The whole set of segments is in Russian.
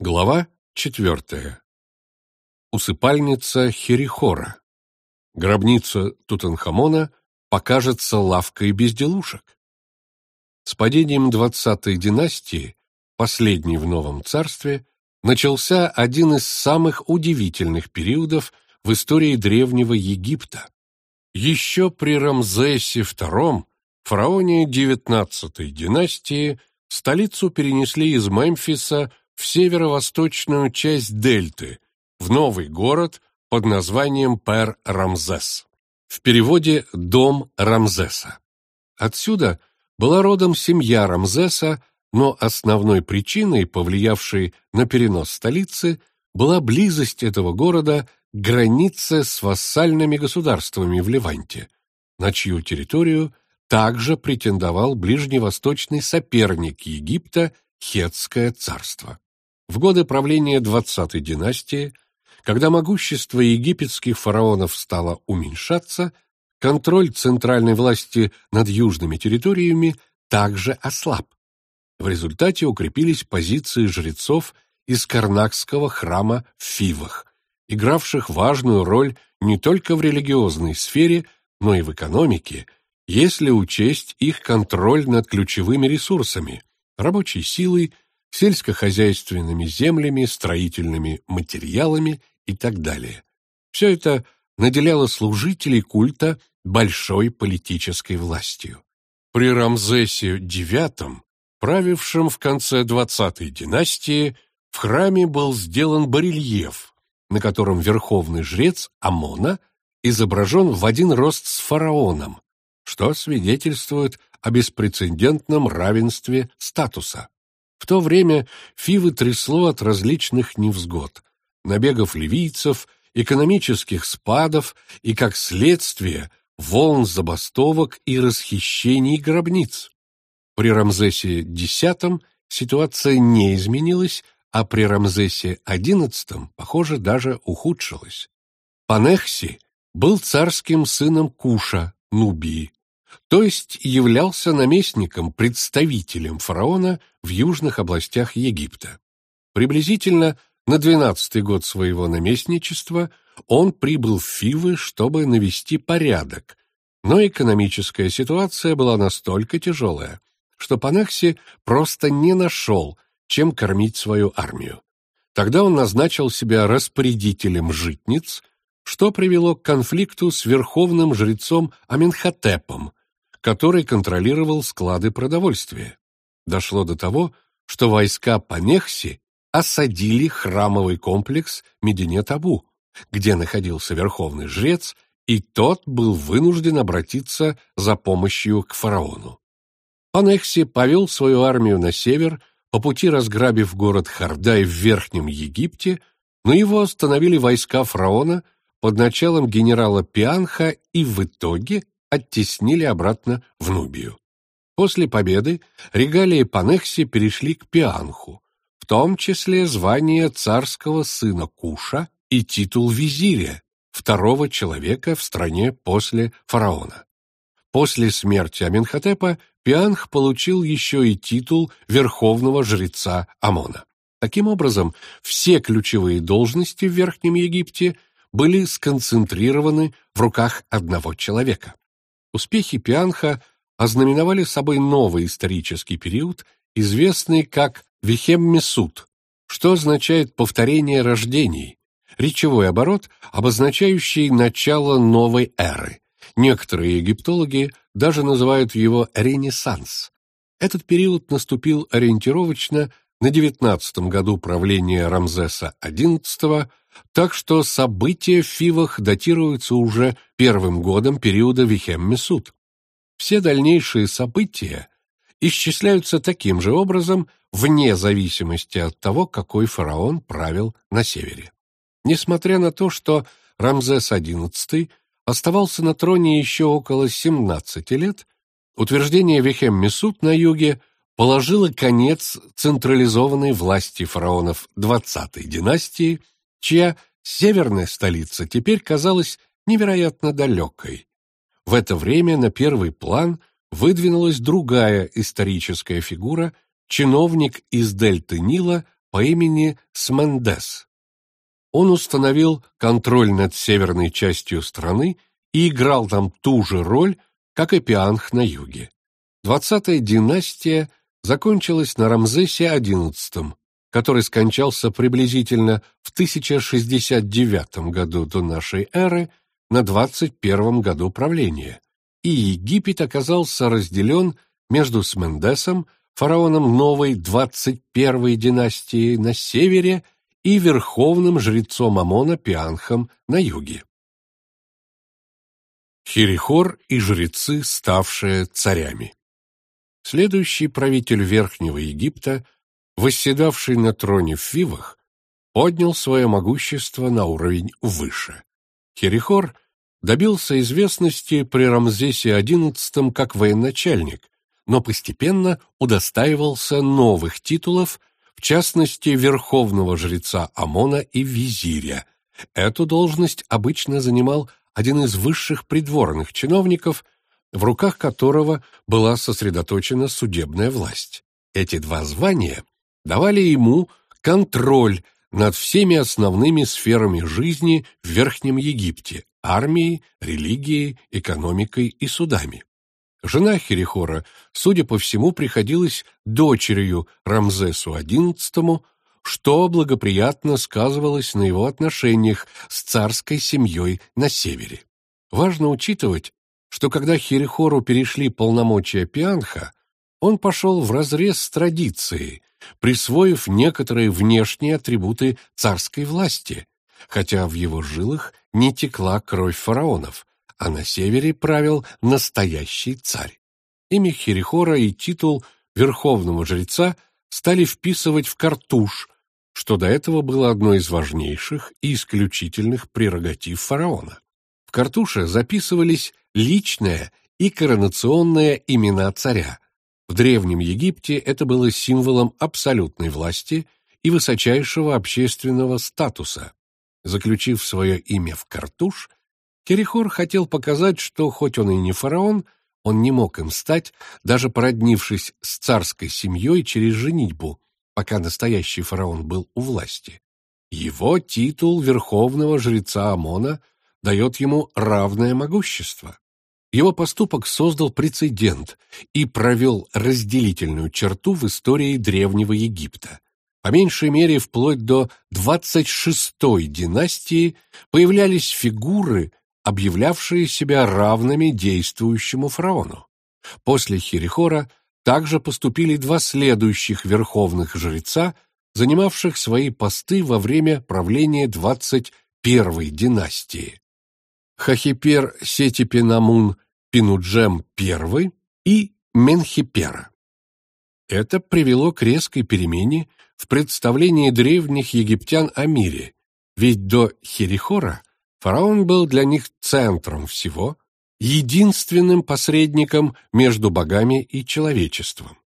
Глава четвертая. Усыпальница Херихора. Гробница Тутанхамона покажется лавкой безделушек. С падением двадцатой династии, последней в Новом Царстве, начался один из самых удивительных периодов в истории Древнего Египта. Еще при Рамзесе II, фараоне девятнадцатой династии, столицу перенесли из Мемфиса в северо-восточную часть дельты, в новый город под названием Пер-Рамзес. В переводе «Дом Рамзеса». Отсюда была родом семья Рамзеса, но основной причиной, повлиявшей на перенос столицы, была близость этого города к границе с вассальными государствами в Ливанте, на чью территорию также претендовал ближневосточный соперник Египта Хетское царство. В годы правления двадцатой династии, когда могущество египетских фараонов стало уменьшаться, контроль центральной власти над южными территориями также ослаб. В результате укрепились позиции жрецов из Карнакского храма в Фивах, игравших важную роль не только в религиозной сфере, но и в экономике, если учесть их контроль над ключевыми ресурсами – рабочей силой, сельскохозяйственными землями, строительными материалами и так далее. Все это наделяло служителей культа большой политической властью. При Рамзесе IX, правившем в конце двадцатой династии, в храме был сделан барельеф, на котором верховный жрец Амона изображен в один рост с фараоном, что свидетельствует о беспрецедентном равенстве статуса. В то время Фивы трясло от различных невзгод, набегов ливийцев, экономических спадов и, как следствие, волн забастовок и расхищений гробниц. При Рамзесе X ситуация не изменилась, а при Рамзесе XI, похоже, даже ухудшилась. Панехси был царским сыном Куша, Нубии, то есть являлся наместником, представителем фараона в южных областях Египта. Приблизительно на двенадцатый год своего наместничества он прибыл в Фивы, чтобы навести порядок, но экономическая ситуация была настолько тяжелая, что Панахси просто не нашел, чем кормить свою армию. Тогда он назначил себя распорядителем житниц, что привело к конфликту с верховным жрецом Аменхотепом, который контролировал склады продовольствия. Дошло до того, что войска Панехси осадили храмовый комплекс Мединет-Абу, где находился верховный жрец, и тот был вынужден обратиться за помощью к фараону. Панехси повел свою армию на север, по пути разграбив город Хардай в Верхнем Египте, но его остановили войска фараона под началом генерала Пианха и в итоге оттеснили обратно в Нубию. После победы регалии Панехси перешли к Пианху, в том числе звание царского сына Куша и титул визиря, второго человека в стране после фараона. После смерти Аменхотепа Пианх получил еще и титул верховного жреца Амона. Таким образом, все ключевые должности в Верхнем Египте были сконцентрированы в руках одного человека. Успехи Пианха ознаменовали собой новый исторический период, известный как Вихеммесут, что означает повторение рождений, речевой оборот, обозначающий начало новой эры. Некоторые египтологи даже называют его «ренессанс». Этот период наступил ориентировочно на девятнадцатом году правления Рамзеса XI, так что события в Фивах датируются уже первым годом периода Вихем-Месут. Все дальнейшие события исчисляются таким же образом вне зависимости от того, какой фараон правил на севере. Несмотря на то, что Рамзес XI оставался на троне еще около 17 лет, утверждение Вихем-Месут на юге положило конец централизованной власти фараонов XX династии – чья северная столица теперь казалась невероятно далекой. В это время на первый план выдвинулась другая историческая фигура, чиновник из дельты Нила по имени Смендес. Он установил контроль над северной частью страны и играл там ту же роль, как и Пианх на юге. Двадцатая династия закончилась на Рамзесе XI, который скончался приблизительно в 1069 году до нашей эры на 21 году правления, и Египет оказался разделен между Смендесом, фараоном новой 21-й династии на севере и верховным жрецом Амона Пианхом на юге. Херихор и жрецы, ставшие царями Следующий правитель Верхнего Египта, восседавший на троне в Фивах, поднял свое могущество на уровень выше. Херихор добился известности при Рамзесе XI как военачальник, но постепенно удостаивался новых титулов, в частности, верховного жреца Амона и визиря. Эту должность обычно занимал один из высших придворных чиновников, в руках которого была сосредоточена судебная власть. Эти два звания давали ему контроль над всеми основными сферами жизни в Верхнем Египте – армией, религией, экономикой и судами. Жена Херихора, судя по всему, приходилась дочерью Рамзесу XI, что благоприятно сказывалось на его отношениях с царской семьей на севере. Важно учитывать, что когда Херихору перешли полномочия Пианха, он пошел вразрез с традицией, присвоив некоторые внешние атрибуты царской власти, хотя в его жилах не текла кровь фараонов, а на севере правил настоящий царь. Имя Херихора и титул верховного жреца стали вписывать в картуш, что до этого было одной из важнейших и исключительных прерогатив фараона. В картуше записывались личные и коронационные имена царя, в Древнем Египте это было символом абсолютной власти и высочайшего общественного статуса. Заключив свое имя в картуш, Керихор хотел показать, что хоть он и не фараон, он не мог им стать, даже породнившись с царской семьей через женитьбу, пока настоящий фараон был у власти. Его титул верховного жреца Амона дает ему равное могущество. Его поступок создал прецедент и провел разделительную черту в истории Древнего Египта. По меньшей мере, вплоть до 26-й династии появлялись фигуры, объявлявшие себя равными действующему фараону. После Херихора также поступили два следующих верховных жреца, занимавших свои посты во время правления 21-й династии. Хахипер Сетипенамун Пинуджем I и Менхипера. Это привело к резкой перемене в представлении древних египтян о мире, ведь до Херихора фараон был для них центром всего, единственным посредником между богами и человечеством.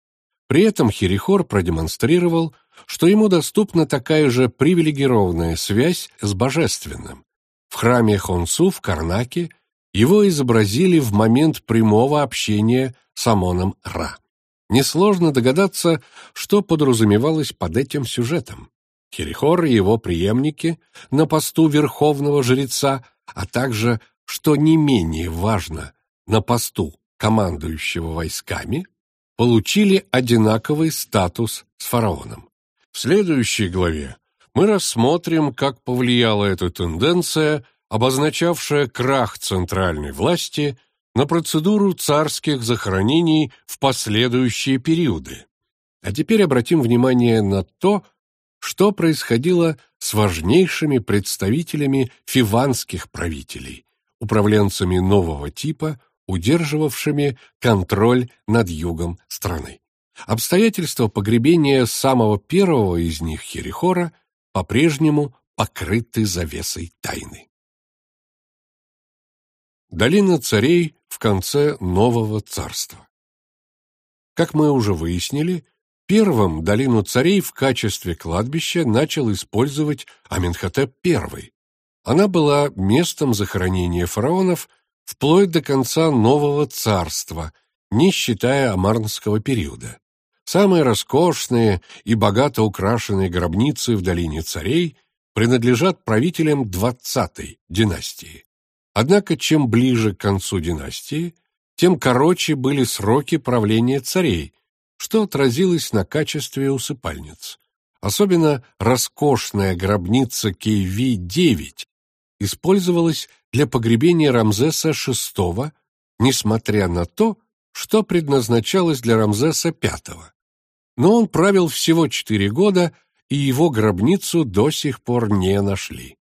При этом Херихор продемонстрировал, что ему доступна такая же привилегированная связь с божественным, в храме Хонсу в Карнаке его изобразили в момент прямого общения с Амоном Ра. Несложно догадаться, что подразумевалось под этим сюжетом. Херихор и его преемники на посту верховного жреца, а также, что не менее важно, на посту командующего войсками, получили одинаковый статус с фараоном. В следующей главе мы рассмотрим, как повлияла эта тенденция, обозначавшая крах центральной власти, на процедуру царских захоронений в последующие периоды. А теперь обратим внимание на то, что происходило с важнейшими представителями фиванских правителей, управленцами нового типа, удерживавшими контроль над югом страны. Обстоятельства погребения самого первого из них, Херихора, по-прежнему покрыты завесой тайны. Долина царей в конце нового царства. Как мы уже выяснили, первым долину царей в качестве кладбища начал использовать Аменхотеп I. Она была местом захоронения фараонов вплоть до конца нового царства, не считая амарнского периода. Самые роскошные и богато украшенные гробницы в долине царей принадлежат правителям двадцатой династии. Однако чем ближе к концу династии, тем короче были сроки правления царей, что отразилось на качестве усыпальниц. Особенно роскошная гробница KV-9 использовалась для погребения Рамзеса VI, несмотря на то, что предназначалось для Рамзеса V. Но он правил всего четыре года, и его гробницу до сих пор не нашли.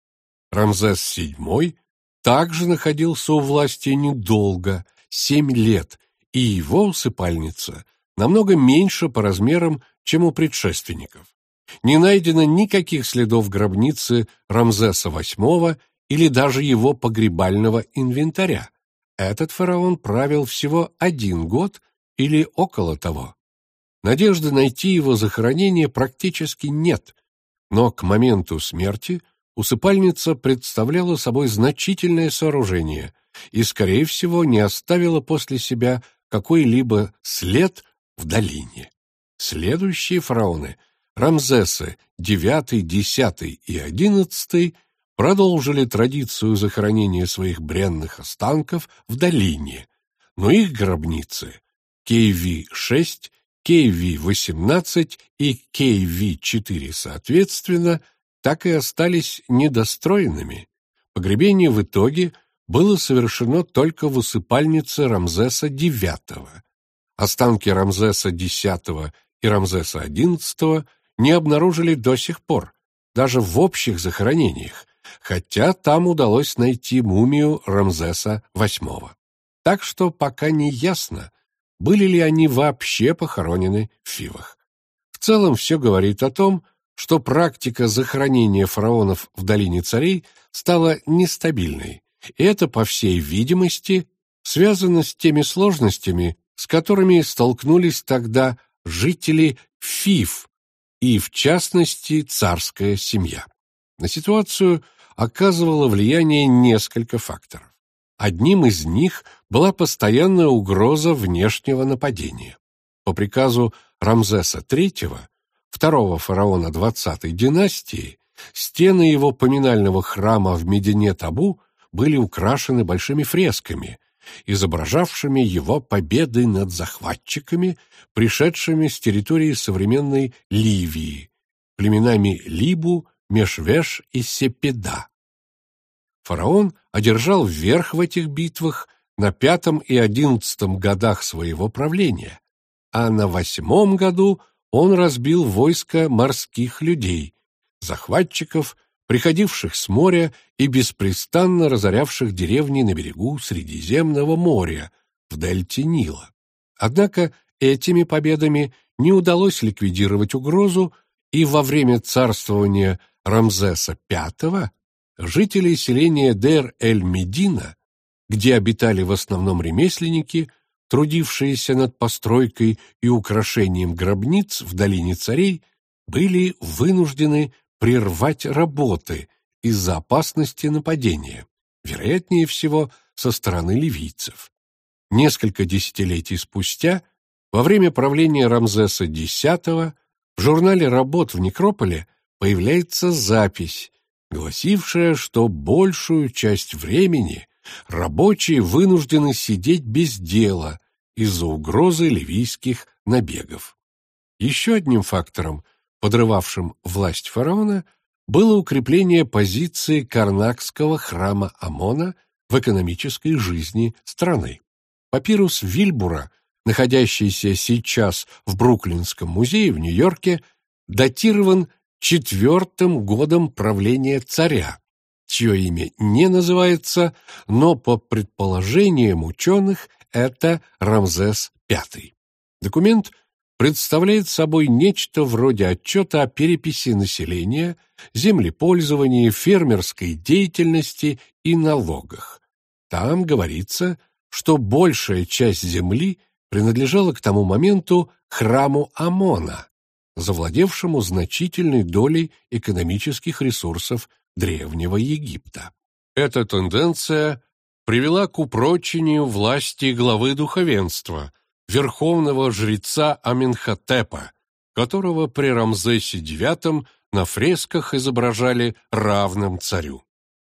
Рамзес VII также находился у власти недолго, семь лет, и его усыпальница намного меньше по размерам, чем у предшественников. Не найдено никаких следов гробницы Рамзеса VIII или даже его погребального инвентаря. Этот фараон правил всего один год или около того. Надежды найти его захоронение практически нет, но к моменту смерти усыпальница представляла собой значительное сооружение и, скорее всего, не оставила после себя какой-либо след в долине. Следующие фараоны, Рамзесы IX, X и XI, продолжили традицию захоронения своих бренных останков в долине, но их гробницы KV-6, KV-18 и KV-4 соответственно так и остались недостроенными. Погребение в итоге было совершено только в усыпальнице Рамзеса IX. Останки Рамзеса X и Рамзеса XI не обнаружили до сих пор, даже в общих захоронениях, хотя там удалось найти мумию Рамзеса VIII. Так что пока не ясно, были ли они вообще похоронены в Фивах. В целом все говорит о том, что практика захоронения фараонов в долине царей стала нестабильной, и это, по всей видимости, связано с теми сложностями, с которыми столкнулись тогда жители Фив и, в частности, царская семья. На ситуацию оказывало влияние несколько факторов. Одним из них была постоянная угроза внешнего нападения. По приказу Рамзеса III, второго фараона XX династии, стены его поминального храма в Медине-Табу были украшены большими фресками, изображавшими его победы над захватчиками, пришедшими с территории современной Ливии, племенами Либу, Мешвеш и Сепеда. Фараон одержал верх в этих битвах на пятом и одиннадцатом годах своего правления, а на восьмом году он разбил войско морских людей, захватчиков, приходивших с моря и беспрестанно разорявших деревни на берегу Средиземного моря, в дельте Нила. Однако этими победами не удалось ликвидировать угрозу, и во время царствования Рамзеса V жители селения Дер-эль-Медина, где обитали в основном ремесленники, трудившиеся над постройкой и украшением гробниц в долине царей, были вынуждены прервать работы из-за опасности нападения, вероятнее всего, со стороны ливийцев. Несколько десятилетий спустя, во время правления Рамзеса X, в журнале работ в Некрополе появляется запись, гласившая, что большую часть времени рабочие вынуждены сидеть без дела из-за угрозы ливийских набегов. Еще одним фактором, подрывавшим власть фараона, было укрепление позиции карнакского храма Амона в экономической жизни страны. Папирус Вильбура, находящийся сейчас в Бруклинском музее в Нью-Йорке, датирован четвертым годом правления царя, чье имя не называется, но по предположениям ученых это Рамзес V. Документ представляет собой нечто вроде отчета о переписи населения, землепользовании, фермерской деятельности и налогах. Там говорится, что большая часть земли принадлежала к тому моменту храму Амона, завладевшему значительной долей экономических ресурсов Древнего Египта. Эта тенденция привела к упрочению власти главы духовенства, верховного жреца Аменхотепа, которого при Рамзесе IX на фресках изображали равным царю.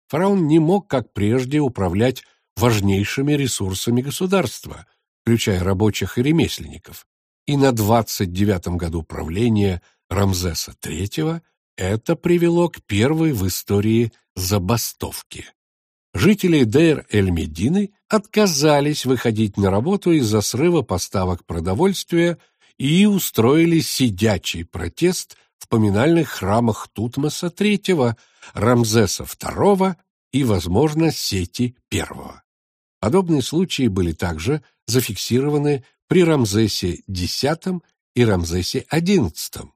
Фараон не мог, как прежде, управлять важнейшими ресурсами государства, включая рабочих и ремесленников. И на 29-м году правления Рамзеса III это привело к первой в истории забастовке. Жители Дейр-эль-Медины отказались выходить на работу из-за срыва поставок продовольствия и устроили сидячий протест в поминальных храмах Тутмоса III, Рамзеса II и, возможно, Сети I. Подобные случаи были также зафиксированы при Рамзесе X и Рамзесе XI.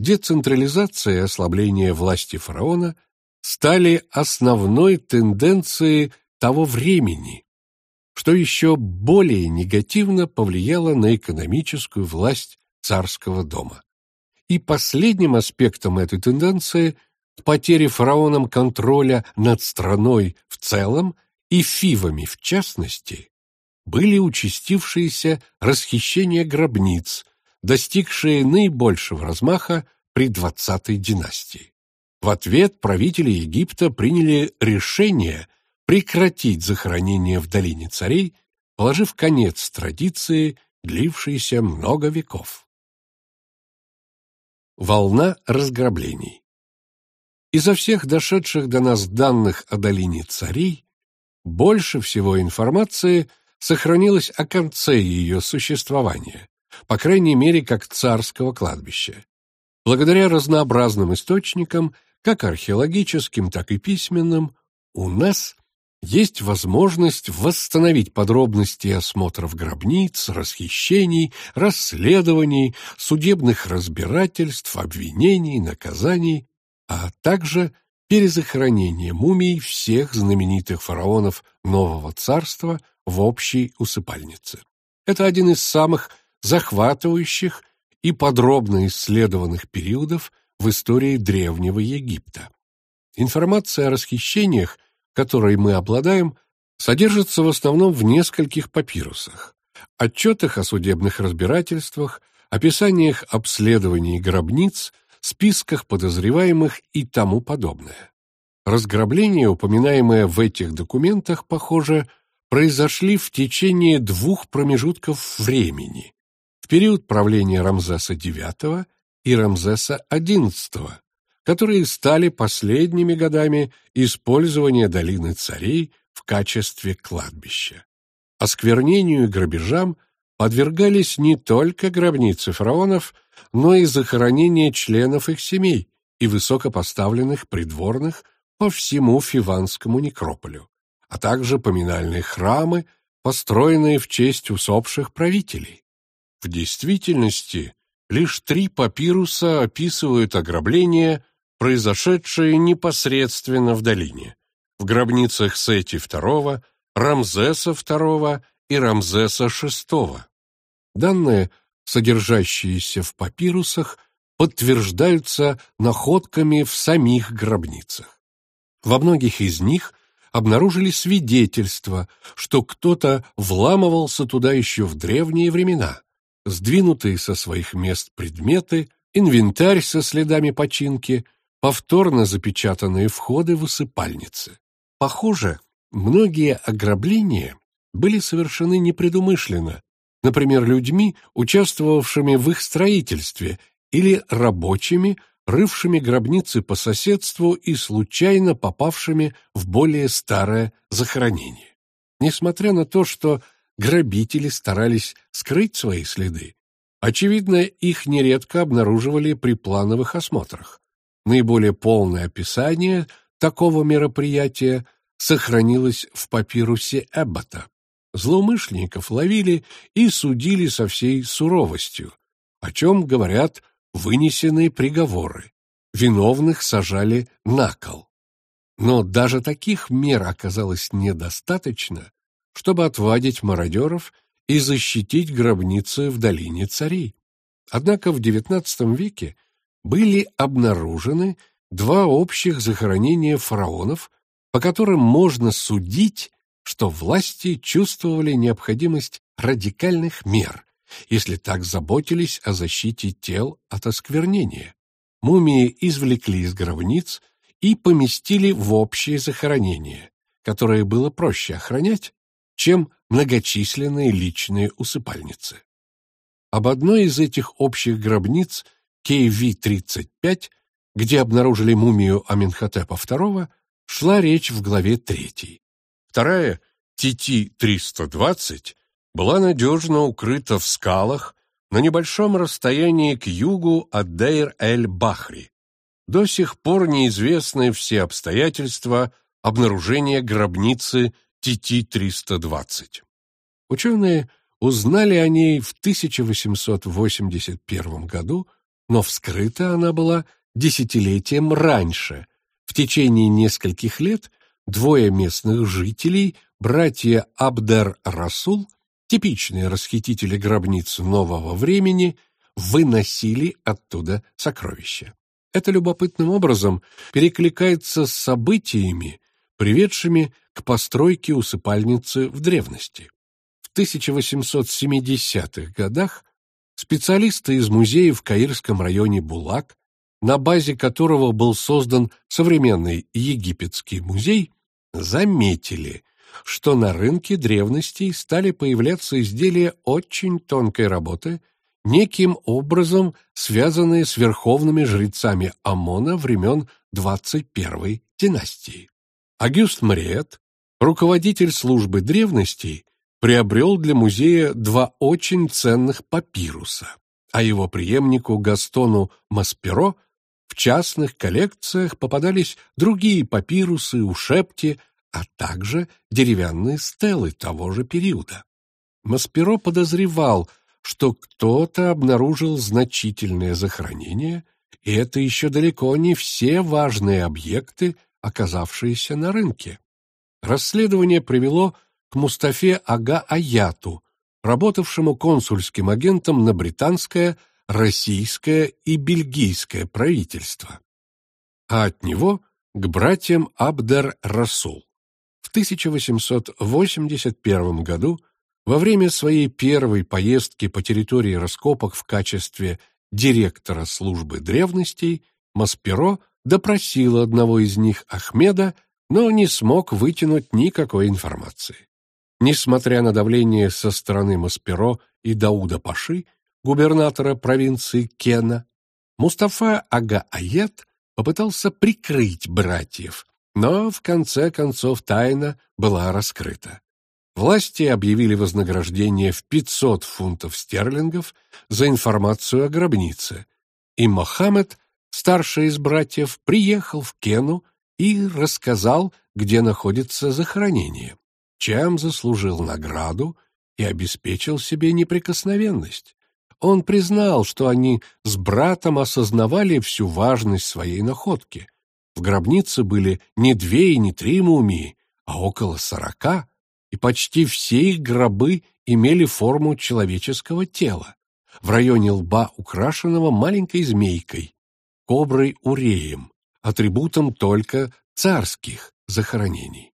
Децентрализация и ослабление власти фараона стали основной тенденцией того времени, что еще более негативно повлияло на экономическую власть царского дома. И последним аспектом этой тенденции – потери фараоном контроля над страной в целом и фивами в частности – были участившиеся расхищения гробниц, достигшие наибольшего размаха при двадцатой династии. В ответ правители Египта приняли решение прекратить захоронение в долине царей, положив конец традиции, длившейся много веков. Волна разграблений Изо всех дошедших до нас данных о долине царей больше всего информации сохранилось о конце ее существования, по крайней мере, как царского кладбища. Благодаря разнообразным источникам – как археологическим, так и письменным, у нас есть возможность восстановить подробности осмотров гробниц, расхищений, расследований, судебных разбирательств, обвинений, наказаний, а также перезахоронения мумий всех знаменитых фараонов Нового Царства в общей усыпальнице. Это один из самых захватывающих и подробно исследованных периодов в истории Древнего Египта. Информация о расхищениях, которой мы обладаем, содержится в основном в нескольких папирусах, отчетах о судебных разбирательствах, описаниях обследований гробниц, списках подозреваемых и тому подобное. Разграбления, упоминаемые в этих документах, похоже, произошли в течение двух промежутков времени – в период правления Рамзеса IX и Рамзеса XI, которые стали последними годами использования долины царей в качестве кладбища. Осквернению и грабежам подвергались не только гробницы фараонов, но и захоронения членов их семей и высокопоставленных придворных по всему Фиванскому некрополю, а также поминальные храмы, построенные в честь усопших правителей. В действительности лишь три папируса описывают ограбления, произошедшие непосредственно в долине, в гробницах Сети II, Рамзеса II и Рамзеса VI. Данные, содержащиеся в папирусах, подтверждаются находками в самих гробницах. Во многих из них обнаружили свидетельства, что кто-то вламывался туда еще в древние времена сдвинутые со своих мест предметы, инвентарь со следами починки, повторно запечатанные входы в усыпальницы. Похоже, многие ограбления были совершены непредумышленно, например, людьми, участвовавшими в их строительстве, или рабочими, рывшими гробницы по соседству и случайно попавшими в более старое захоронение. Несмотря на то, что грабители старались скрыть свои следы. Очевидно, их нередко обнаруживали при плановых осмотрах. Наиболее полное описание такого мероприятия сохранилось в папирусе Эббота. Злоумышленников ловили и судили со всей суровостью, о чем говорят вынесенные приговоры. Виновных сажали на кол. Но даже таких мер оказалось недостаточно, чтобы отвадить мародеров и защитить гробницы в долине царей. Однако в XIX веке были обнаружены два общих захоронения фараонов, по которым можно судить, что власти чувствовали необходимость радикальных мер если так заботились о защите тел от осквернения. Мумии извлекли из гробниц и поместили в общее захоронение, которое было проще охранять, чем многочисленные личные усыпальницы. Об одной из этих общих гробниц, KV-35, где обнаружили мумию Аменхотепа II, шла речь в главе 3. Вторая, ТТ-320, была надежно укрыта в скалах на небольшом расстоянии к югу от Дейр-эль-Бахри. До сих пор неизвестны все обстоятельства обнаружения гробницы ТТ-320. Ученые узнали о ней в 1881 году, но вскрыта она была десятилетием раньше. В течение нескольких лет двое местных жителей, братья Абдер-Расул, типичные расхитители гробниц нового времени, выносили оттуда сокровища. Это любопытным образом перекликается с событиями, приведшими к постройке усыпальницы в древности. В 1870-х годах специалисты из музея в Каирском районе Булак, на базе которого был создан современный египетский музей, заметили, что на рынке древностей стали появляться изделия очень тонкой работы, неким образом связанные с верховными жрецами Амона времен 21 династии. Агюст Мариет, руководитель службы древностей, приобрел для музея два очень ценных папируса, а его преемнику Гастону Масперо в частных коллекциях попадались другие папирусы, ушепти, а также деревянные стелы того же периода. Масперо подозревал, что кто-то обнаружил значительное захоронение, и это еще далеко не все важные объекты, оказавшиеся на рынке. Расследование привело к Мустафе Ага Аяту, работавшему консульским агентом на британское, российское и бельгийское правительство, а от него к братьям Абдер-Расул. В 1881 году, во время своей первой поездки по территории раскопок в качестве директора службы древностей, Масперо допросил одного из них, Ахмеда, но не смог вытянуть никакой информации. Несмотря на давление со стороны Масперо и Дауда Паши, губернатора провинции Кена, Мустафа Ага-Аят попытался прикрыть братьев, но в конце концов тайна была раскрыта. Власти объявили вознаграждение в 500 фунтов стерлингов за информацию о гробнице, и Мохаммед, старший из братьев, приехал в Кену и рассказал, где находится захоронение чем заслужил награду и обеспечил себе неприкосновенность. Он признал, что они с братом осознавали всю важность своей находки. В гробнице были не две и не три мумии, а около сорока, и почти все их гробы имели форму человеческого тела, в районе лба украшенного маленькой змейкой, коброй-уреем, атрибутом только царских захоронений.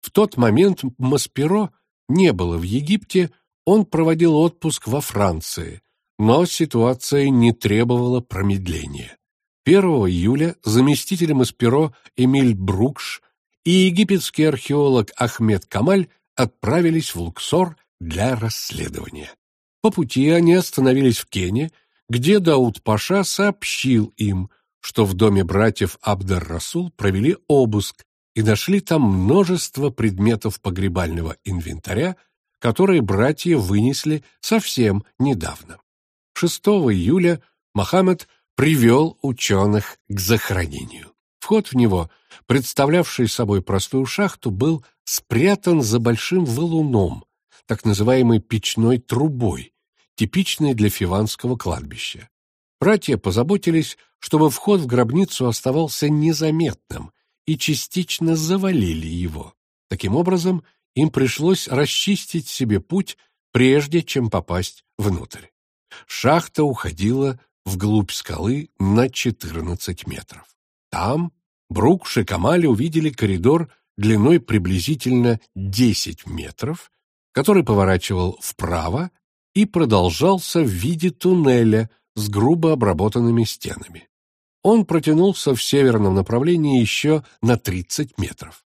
В тот момент Масперо не было в Египте, он проводил отпуск во Франции, но ситуация не требовала промедления. 1 июля заместитель Масперо Эмиль Брукш и египетский археолог Ахмед Камаль отправились в Луксор для расследования. По пути они остановились в Кене, где Дауд Паша сообщил им, что в доме братьев Абдар-Расул провели обыск и нашли там множество предметов погребального инвентаря, которые братья вынесли совсем недавно. 6 июля Мохаммед привел ученых к захоронению. Вход в него, представлявший собой простую шахту, был спрятан за большим валуном, так называемой печной трубой, типичной для фиванского кладбища. Братья позаботились, чтобы вход в гробницу оставался незаметным, и частично завалили его. Таким образом, им пришлось расчистить себе путь, прежде чем попасть внутрь. Шахта уходила вглубь скалы на 14 метров. Там Брук и Камали увидели коридор длиной приблизительно 10 метров, который поворачивал вправо и продолжался в виде туннеля с грубо обработанными стенами. Он протянулся в северном направлении еще на 30 метров.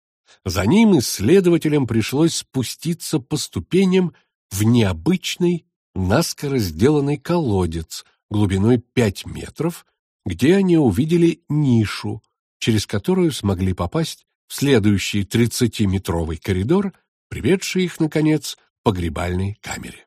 За ним исследователям пришлось спуститься по ступеням в необычный, наскоро сделанный колодец глубиной 5 метров, где они увидели нишу, через которую смогли попасть в следующий 30-метровый коридор, приведший их, наконец, к погребальной камере.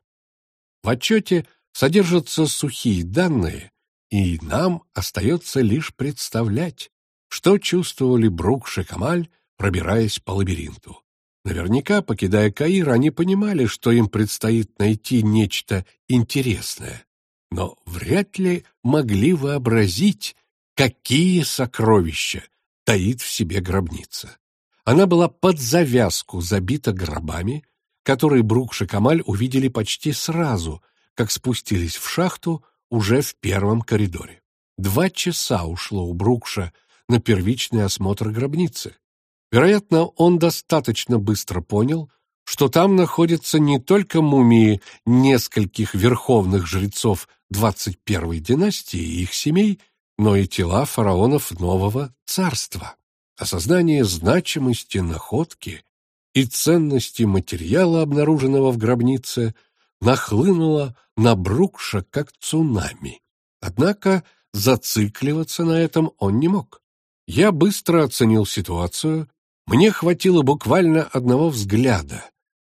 В отчете содержатся сухие данные, и нам остается лишь представлять, что чувствовали Брук и Камаль, пробираясь по лабиринту. Наверняка, покидая Каир, они понимали, что им предстоит найти нечто интересное, но вряд ли могли вообразить, какие сокровища таит в себе гробница. Она была под завязку забита гробами, которые Брук и увидели почти сразу, как спустились в шахту уже в первом коридоре. Два часа ушло у Брукша на первичный осмотр гробницы. Вероятно, он достаточно быстро понял, что там находятся не только мумии нескольких верховных жрецов 21-й династии и их семей, но и тела фараонов нового царства. Осознание значимости находки и ценности материала, обнаруженного в гробнице, нахлынуло на Брукша как цунами. Однако зацикливаться на этом он не мог. Я быстро оценил ситуацию, мне хватило буквально одного взгляда,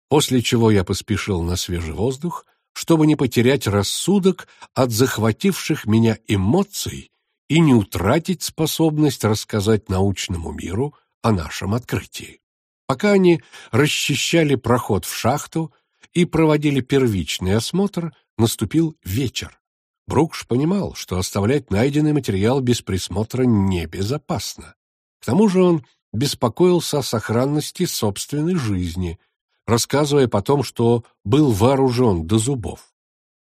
после чего я поспешил на свежий воздух, чтобы не потерять рассудок от захвативших меня эмоций и не утратить способность рассказать научному миру о нашем открытии. Пока они расчищали проход в шахту и проводили первичный осмотр, наступил вечер. Брукш понимал, что оставлять найденный материал без присмотра небезопасно. К тому же он беспокоился о сохранности собственной жизни, рассказывая потом, что был вооружен до зубов.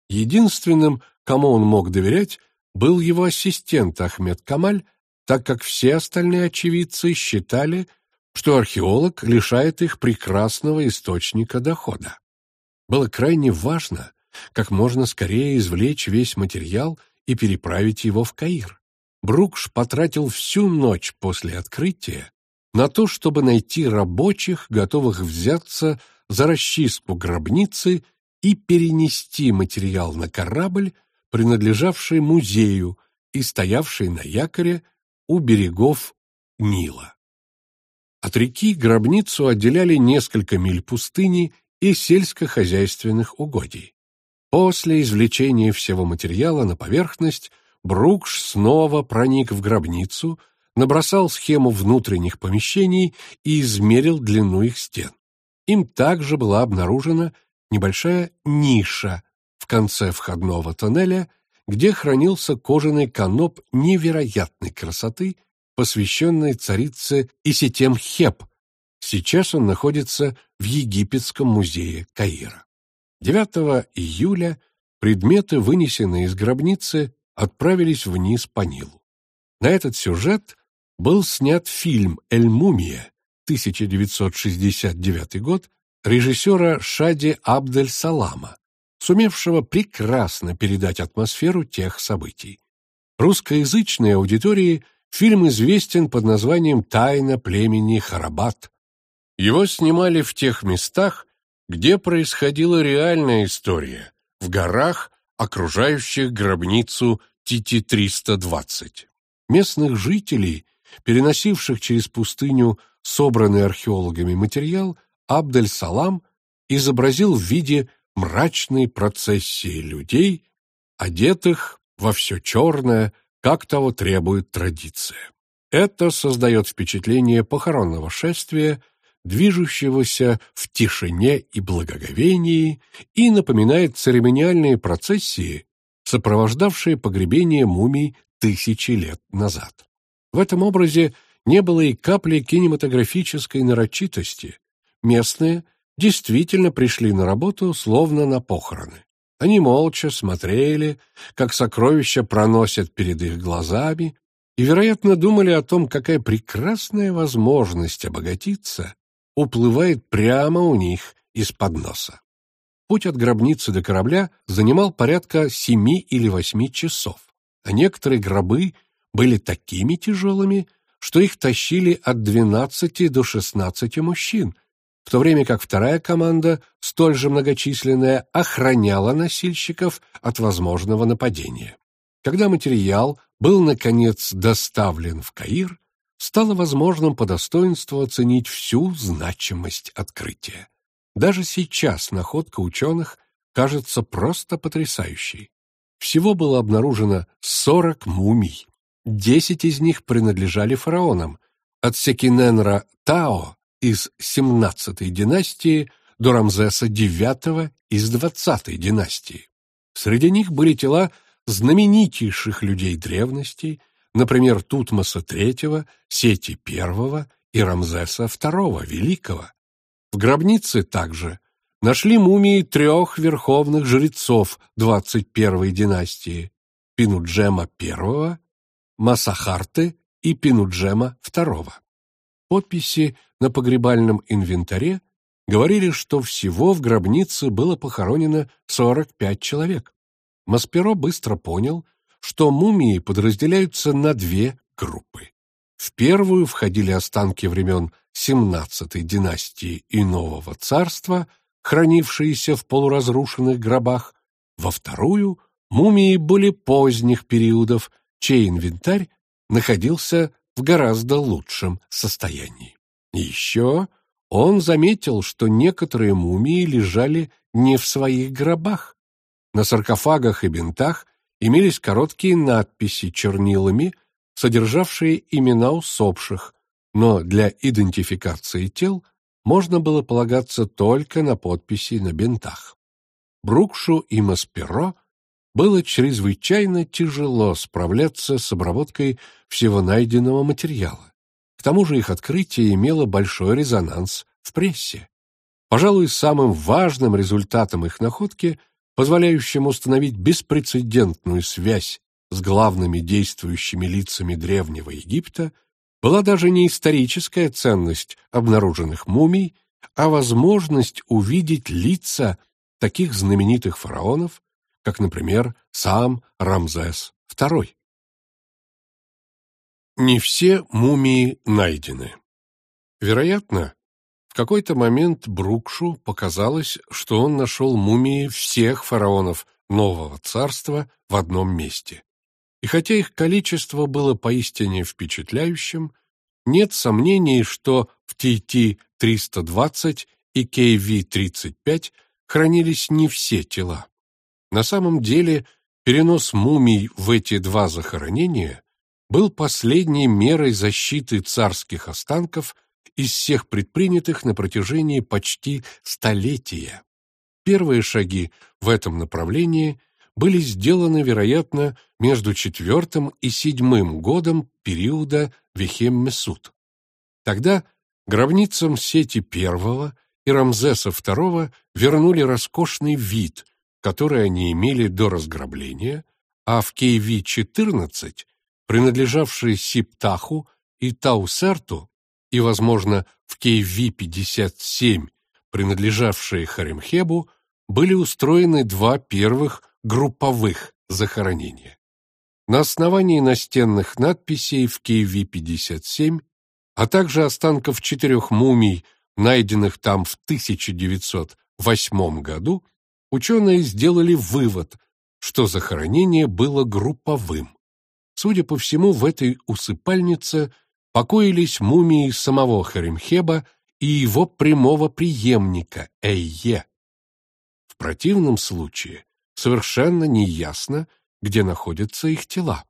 Единственным, кому он мог доверять, был его ассистент Ахмед Камаль, так как все остальные очевидцы считали, что археолог лишает их прекрасного источника дохода. Было крайне важно как можно скорее извлечь весь материал и переправить его в Каир. Брукш потратил всю ночь после открытия на то, чтобы найти рабочих, готовых взяться за расчистку гробницы и перенести материал на корабль, принадлежавший музею и стоявший на якоре у берегов Нила. От реки гробницу отделяли несколько миль пустыни и сельскохозяйственных угодий. После извлечения всего материала на поверхность Брукш снова проник в гробницу, набросал схему внутренних помещений и измерил длину их стен. Им также была обнаружена небольшая ниша в конце входного тоннеля, где хранился кожаный каноп невероятной красоты посвященной царице Иситем Хеп. Сейчас он находится в Египетском музее Каира. 9 июля предметы, вынесенные из гробницы, отправились вниз по Нилу. На этот сюжет был снят фильм «Эль-Мумия» 1969 год режиссера Шади Абдель-Салама, сумевшего прекрасно передать атмосферу тех событий. Русскоязычной аудитории – Фильм известен под названием «Тайна племени Харабат». Его снимали в тех местах, где происходила реальная история, в горах, окружающих гробницу Тити-320. Местных жителей, переносивших через пустыню собранный археологами материал, Абдель-Салам изобразил в виде мрачной процессии людей, одетых во все черное, как того требует традиция. Это создает впечатление похоронного шествия, движущегося в тишине и благоговении, и напоминает церемониальные процессии, сопровождавшие погребение мумий тысячи лет назад. В этом образе не было и капли кинематографической нарочитости. Местные действительно пришли на работу словно на похороны. Они молча смотрели, как сокровища проносят перед их глазами, и, вероятно, думали о том, какая прекрасная возможность обогатиться уплывает прямо у них из-под носа. путь от гробницы до корабля занимал порядка семи или восьми часов, а некоторые гробы были такими тяжелыми, что их тащили от 12 до 16 мужчин, в то время как вторая команда, столь же многочисленная, охраняла носильщиков от возможного нападения. Когда материал был, наконец, доставлен в Каир, стало возможным по достоинству оценить всю значимость открытия. Даже сейчас находка ученых кажется просто потрясающей. Всего было обнаружено 40 мумий. Десять из них принадлежали фараонам. От Секиненра Тао из 17-й династии до Рамзеса IX из 20-й династии. Среди них были тела знаменитейших людей древности, например, Тутмоса III, Сети I и Рамзеса II Великого. В гробнице также нашли мумии трех верховных жрецов 21-й династии – Пинуджема I, Масахарты и Пинуджема II. Подписи на погребальном инвентаре говорили, что всего в гробнице было похоронено 45 человек. Масперо быстро понял, что мумии подразделяются на две группы. В первую входили останки времен XVII династии и Нового царства, хранившиеся в полуразрушенных гробах, во вторую – мумии более поздних периодов, чей инвентарь находился в гораздо лучшем состоянии. еще он заметил, что некоторые мумии лежали не в своих гробах. На саркофагах и бинтах имелись короткие надписи чернилами, содержавшие имена усопших, но для идентификации тел можно было полагаться только на подписи на бинтах. Брукшу и Масперо было чрезвычайно тяжело справляться с обработкой всего найденного материала. К тому же их открытие имело большой резонанс в прессе. Пожалуй, самым важным результатом их находки, позволяющим установить беспрецедентную связь с главными действующими лицами Древнего Египта, была даже не историческая ценность обнаруженных мумий, а возможность увидеть лица таких знаменитых фараонов, как, например, сам Рамзес II. Не все мумии найдены. Вероятно, в какой-то момент Брукшу показалось, что он нашел мумии всех фараонов Нового Царства в одном месте. И хотя их количество было поистине впечатляющим, нет сомнений, что в TT-320 и KV-35 хранились не все тела. На самом деле, перенос мумий в эти два захоронения был последней мерой защиты царских останков из всех предпринятых на протяжении почти столетия. Первые шаги в этом направлении были сделаны, вероятно, между четвертым и седьмым годом периода Вехем-Месут. Тогда гробницам Сети I и Рамзеса II вернули роскошный вид, который они имели до разграбления, а в KV-14, принадлежавшие Сиптаху и Таусерту, и, возможно, в KV-57, принадлежавшие Харемхебу, были устроены два первых групповых захоронения. На основании настенных надписей в KV-57, а также останков четырех мумий, найденных там в 1908 году, ученые сделали вывод, что захоронение было групповым. Судя по всему, в этой усыпальнице покоились мумии самого Харимхеба и его прямого преемника Эйе. В противном случае совершенно неясно, где находятся их тела.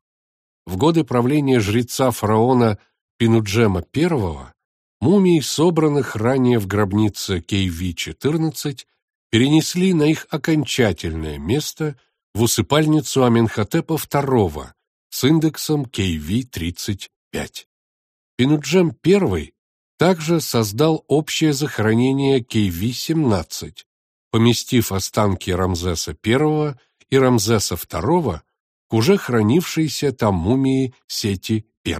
В годы правления жреца фараона Пинуджема I мумии, собранных ранее в гробнице KV-14, перенесли на их окончательное место в усыпальницу Аменхотепа II с индексом KV-35. Пинуджем I также создал общее захоронение KV-17, поместив останки Рамзеса I и Рамзеса II к уже хранившейся там мумии Сети I.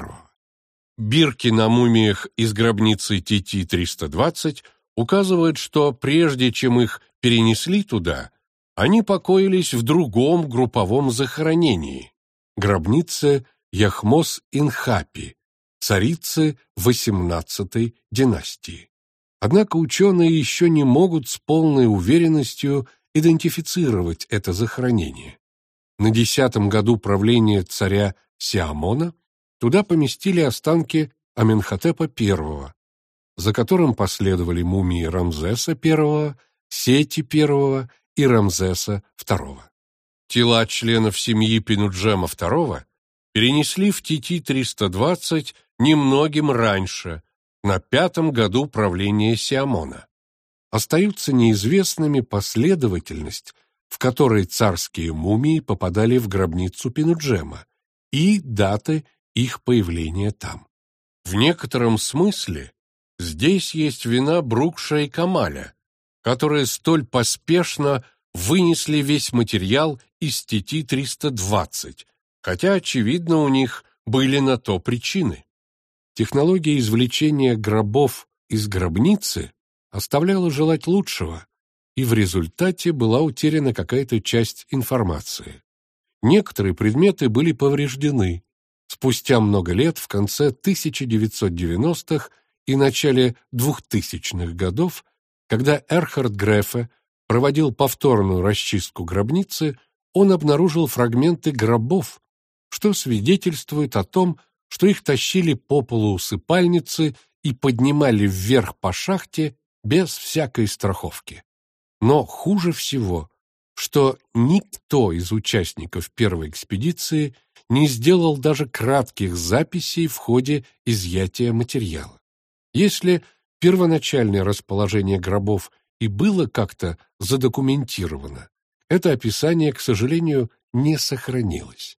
Бирки на мумиях из гробницы Тити-320 указывают, что прежде чем их перенесли туда, они покоились в другом групповом захоронении – гробнице Яхмос-Инхапи, царицы XVIII династии. Однако ученые еще не могут с полной уверенностью идентифицировать это захоронение. На десятом году правления царя Сиамона туда поместили останки Аменхотепа I, за которым последовали мумии Рамзеса I, Сети I и Рамзеса II. Тела членов семьи Пинуджема II перенесли в Тити-320 немногим раньше, на пятом году правления Сиамона. Остаются неизвестными последовательность, в которой царские мумии попадали в гробницу Пинуджема, и даты их появления там. В некотором смысле здесь есть вина Брукша и Камаля, которые столь поспешно вынесли весь материал из Тити-320, хотя, очевидно, у них были на то причины. Технология извлечения гробов из гробницы оставляла желать лучшего, и в результате была утеряна какая-то часть информации. Некоторые предметы были повреждены. Спустя много лет, в конце 1990-х и начале 2000-х годов, когда Эрхард Грефе проводил повторную расчистку гробницы, он обнаружил фрагменты гробов, что свидетельствует о том, что их тащили по полу усыпальницы и поднимали вверх по шахте без всякой страховки. Но хуже всего, что никто из участников первой экспедиции не сделал даже кратких записей в ходе изъятия материала. Если первоначальное расположение гробов и было как-то задокументировано, это описание, к сожалению, не сохранилось.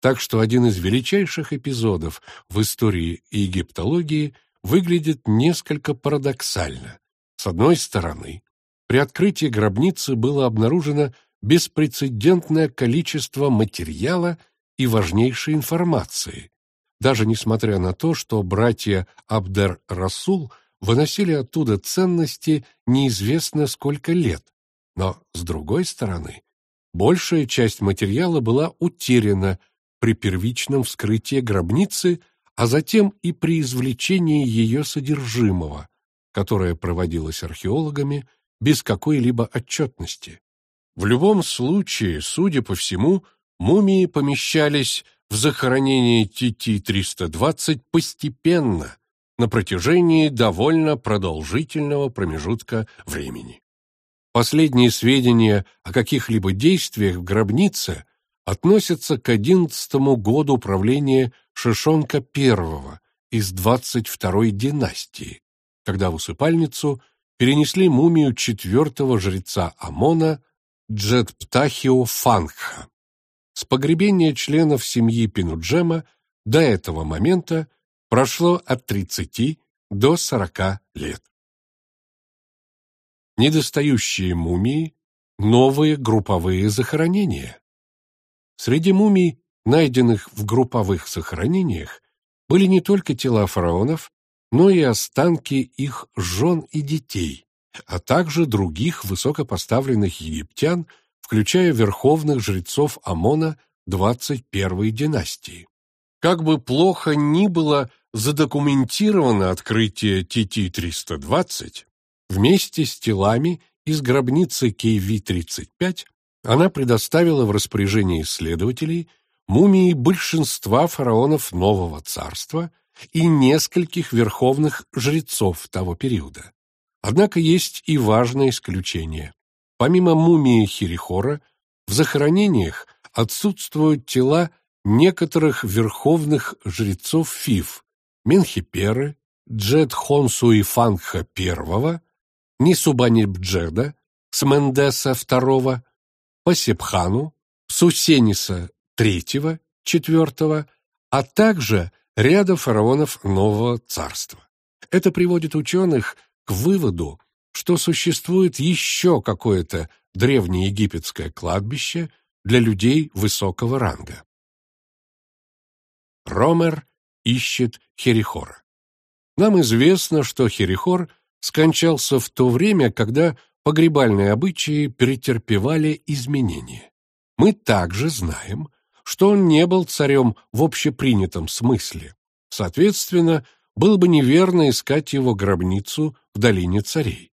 Так что один из величайших эпизодов в истории египтологии выглядит несколько парадоксально. С одной стороны, при открытии гробницы было обнаружено беспрецедентное количество материала и важнейшей информации, даже несмотря на то, что братья Абдер-Расул выносили оттуда ценности неизвестно сколько лет. Но, с другой стороны, большая часть материала была утеряна при первичном вскрытии гробницы, а затем и при извлечении ее содержимого, которое проводилось археологами без какой-либо отчетности. В любом случае, судя по всему, мумии помещались в захоронение ТТ-320 постепенно, на протяжении довольно продолжительного промежутка времени. Последние сведения о каких-либо действиях в гробнице относятся к одиннадцатому году правления Шишонка I из 22-й династии, когда в усыпальницу перенесли мумию четвертого жреца Амона Джетптахио Фангха. С погребения членов семьи Пинуджема до этого момента прошло от 30 до 40 лет. Недостающие мумии – новые групповые захоронения. Среди мумий, найденных в групповых захоронениях, были не только тела фараонов, но и останки их жен и детей, а также других высокопоставленных египтян, включая верховных жрецов Амона 21-й династии. Как бы плохо ни было задокументировано открытие ТТ-320, вместе с телами из гробницы KV-35 она предоставила в распоряжение исследователей мумии большинства фараонов Нового Царства и нескольких верховных жрецов того периода. Однако есть и важное исключение. Помимо мумии Хирихора, в захоронениях отсутствуют тела некоторых верховных жрецов Фиф, Менхиперы, Джетхонсу и Фангха I, Нисубанибджеда, Смендеса II, Пасепхану, Сусениса III, IV, а также ряда фараонов Нового Царства. Это приводит ученых к выводу, что существует еще какое-то древнеегипетское кладбище для людей высокого ранга. Ромер ищет Херихора. Нам известно, что Херихор скончался в то время, когда погребальные обычаи претерпевали изменения. Мы также знаем, что он не был царем в общепринятом смысле. Соответственно, было бы неверно искать его гробницу в долине царей.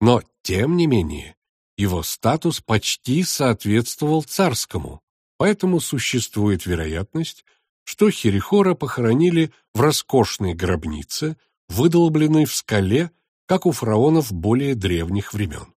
Но, тем не менее, его статус почти соответствовал царскому, поэтому существует вероятность, что Херихора похоронили в роскошной гробнице, выдолбленной в скале, как у фараонов более древних времен.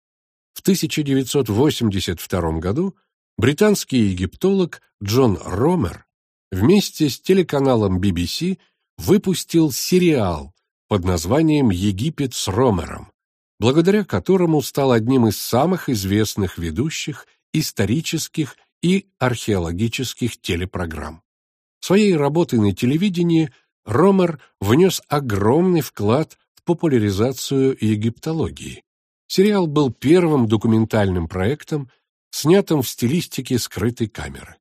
В 1982 году британский египтолог Джон Ромер вместе с телеканалом BBC выпустил сериал под названием «Египет с Ромером», благодаря которому стал одним из самых известных ведущих исторических и археологических телепрограмм. Своей работой на телевидении Ромер внес огромный вклад в популяризацию египтологии. Сериал был первым документальным проектом, снятым в стилистике скрытой камеры.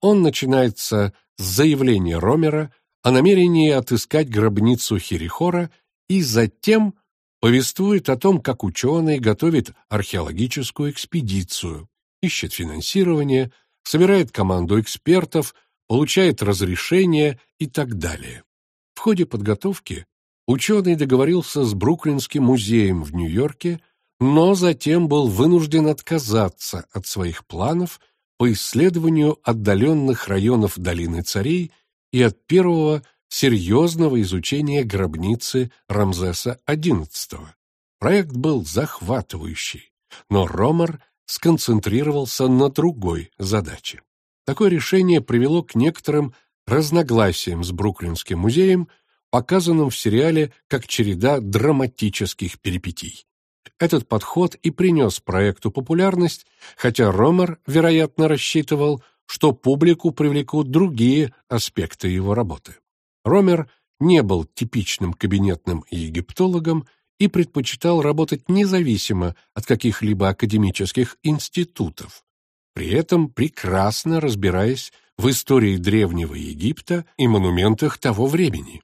Он начинается с заявления Ромера о намерении отыскать гробницу Херихора и затем повествует о том, как ученый готовит археологическую экспедицию, ищет финансирование, собирает команду экспертов, получает разрешение и так далее. В ходе подготовки ученый договорился с Бруклинским музеем в Нью-Йорке, но затем был вынужден отказаться от своих планов по исследованию отдаленных районов Долины Царей и от первого серьезного изучения гробницы Рамзеса XI. Проект был захватывающий, но Ромер сконцентрировался на другой задаче. Такое решение привело к некоторым разногласиям с Бруклинским музеем, показанным в сериале как череда драматических перипетий. Этот подход и принес проекту популярность, хотя Ромер, вероятно, рассчитывал, что публику привлекут другие аспекты его работы. Ромер не был типичным кабинетным египтологом и предпочитал работать независимо от каких-либо академических институтов, при этом прекрасно разбираясь в истории Древнего Египта и монументах того времени.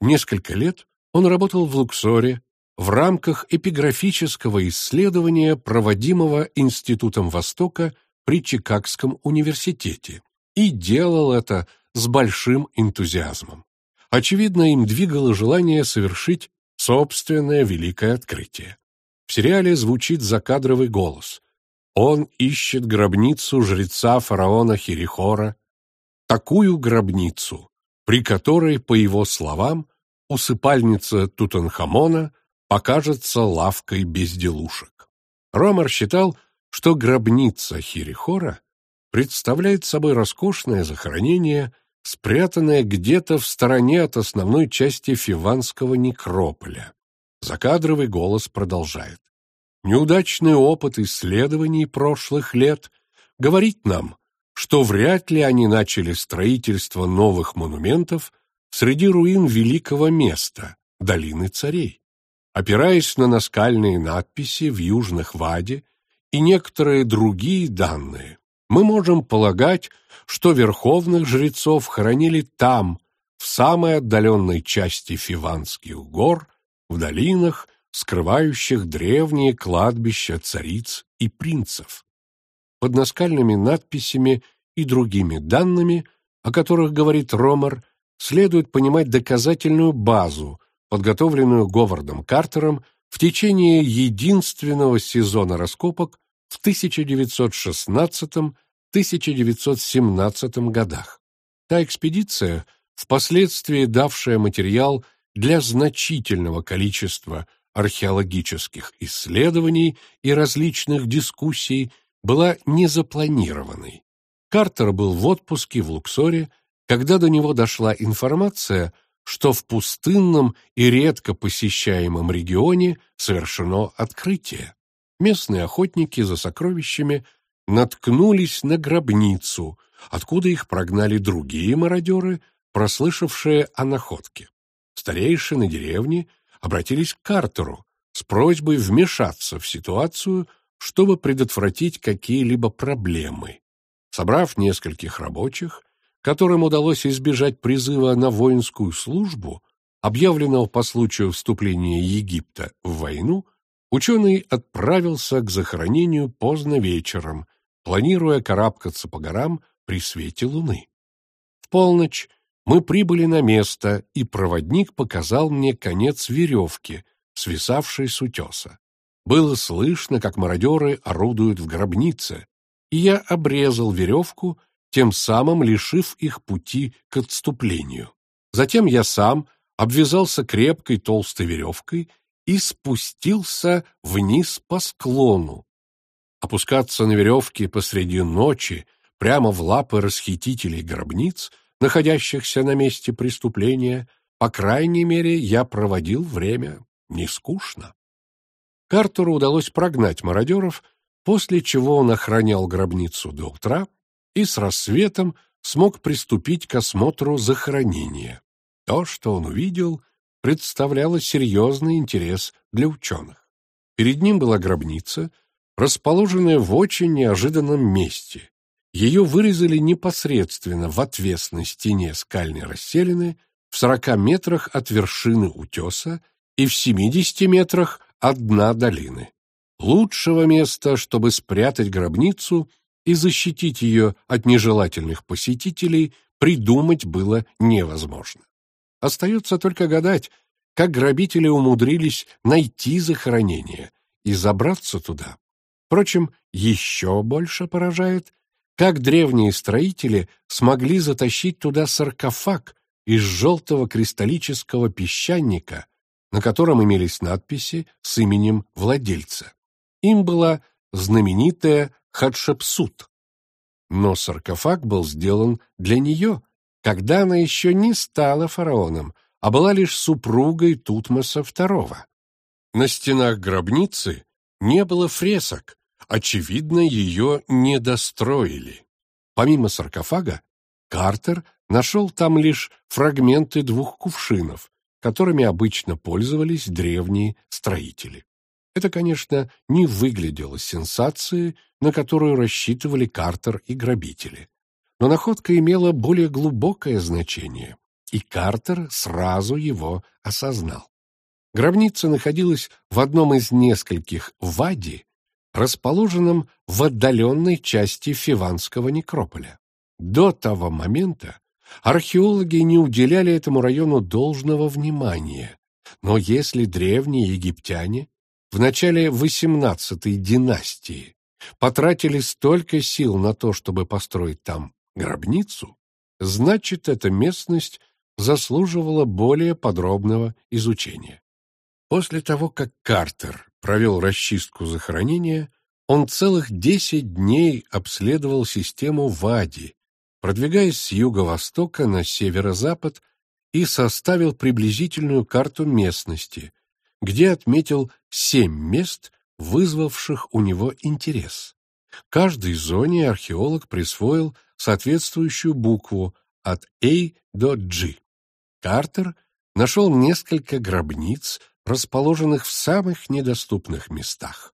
Несколько лет он работал в Луксоре в рамках эпиграфического исследования, проводимого Институтом Востока при Чикагском университете, и делал это с большим энтузиазмом. Очевидно, им двигало желание совершить собственное великое открытие. В сериале звучит закадровый голос. Он ищет гробницу жреца фараона Херихора, такую гробницу, при которой, по его словам, усыпальница Тутанхамона покажется лавкой безделушек. Ромар считал, что гробница Хирихора представляет собой роскошное захоронение, спрятанное где-то в стороне от основной части Фиванского некрополя. Закадровый голос продолжает. Неудачный опыт исследований прошлых лет говорит нам, что вряд ли они начали строительство новых монументов среди руин великого места, долины царей. Опираясь на наскальные надписи в Южных Ваде и некоторые другие данные, мы можем полагать, что верховных жрецов хоронили там, в самой отдаленной части Фиванских гор, в долинах, скрывающих древние кладбища цариц и принцев. Под наскальными надписями и другими данными, о которых говорит Ромер, следует понимать доказательную базу, подготовленную Говардом Картером в течение единственного сезона раскопок в 1916-1917 годах. Та экспедиция, впоследствии давшая материал для значительного количества археологических исследований и различных дискуссий, была незапланированной. Картер был в отпуске в Луксоре, когда до него дошла информация, что в пустынном и редко посещаемом регионе совершено открытие местные охотники за сокровищами наткнулись на гробницу, откуда их прогнали другие мародеры, прослышавшие о находке. Старейшины деревни обратились к Картеру с просьбой вмешаться в ситуацию, чтобы предотвратить какие-либо проблемы. Собрав нескольких рабочих, которым удалось избежать призыва на воинскую службу, объявленного по случаю вступления Египта в войну, ученый отправился к захоронению поздно вечером, планируя карабкаться по горам при свете луны. В полночь мы прибыли на место, и проводник показал мне конец веревки, свисавшей с утеса. Было слышно, как мародеры орудуют в гробнице, и я обрезал веревку, тем самым лишив их пути к отступлению. Затем я сам обвязался крепкой толстой веревкой и спустился вниз по склону. Опускаться на веревке посреди ночи прямо в лапы расхитителей гробниц, находящихся на месте преступления, по крайней мере, я проводил время не скучно. Картеру удалось прогнать мародеров, после чего он охранял гробницу до утра и с рассветом смог приступить к осмотру захоронения. То, что он увидел, представляло серьезный интерес для ученых. Перед ним была гробница, расположенная в очень неожиданном месте. Ее вырезали непосредственно в отвесной стене скальной расселины в 40 метрах от вершины утеса и в 70 метрах от дна долины. Лучшего места, чтобы спрятать гробницу и защитить ее от нежелательных посетителей, придумать было невозможно. Остается только гадать, как грабители умудрились найти захоронение и забраться туда. Впрочем, еще больше поражает, как древние строители смогли затащить туда саркофаг из желтого кристаллического песчаника, на котором имелись надписи с именем владельца. Им была знаменитая Хатшепсут. Но саркофаг был сделан для нее, когда она еще не стала фараоном, а была лишь супругой Тутмоса II. На стенах гробницы не было фресок, очевидно, ее не достроили. Помимо саркофага, Картер нашел там лишь фрагменты двух кувшинов, которыми обычно пользовались древние строители. Это, конечно, не выглядело сенсацией, на которую рассчитывали Картер и грабители. Но находка имела более глубокое значение, и Картер сразу его осознал. Гробница находилась в одном из нескольких вади, расположенном в отдаленной части Фиванского некрополя. До того момента археологи не уделяли этому району должного внимания, но если древние египтяне в начале XVIII династии потратили столько сил на то, чтобы построить там гробницу, значит, эта местность заслуживала более подробного изучения. После того, как Картер провел расчистку захоронения, он целых десять дней обследовал систему Вади, продвигаясь с юго-востока на северо-запад и составил приблизительную карту местности, где отметил семь мест, вызвавших у него интерес. Каждой зоне археолог присвоил соответствующую букву от A до G. Картер нашел несколько гробниц, расположенных в самых недоступных местах.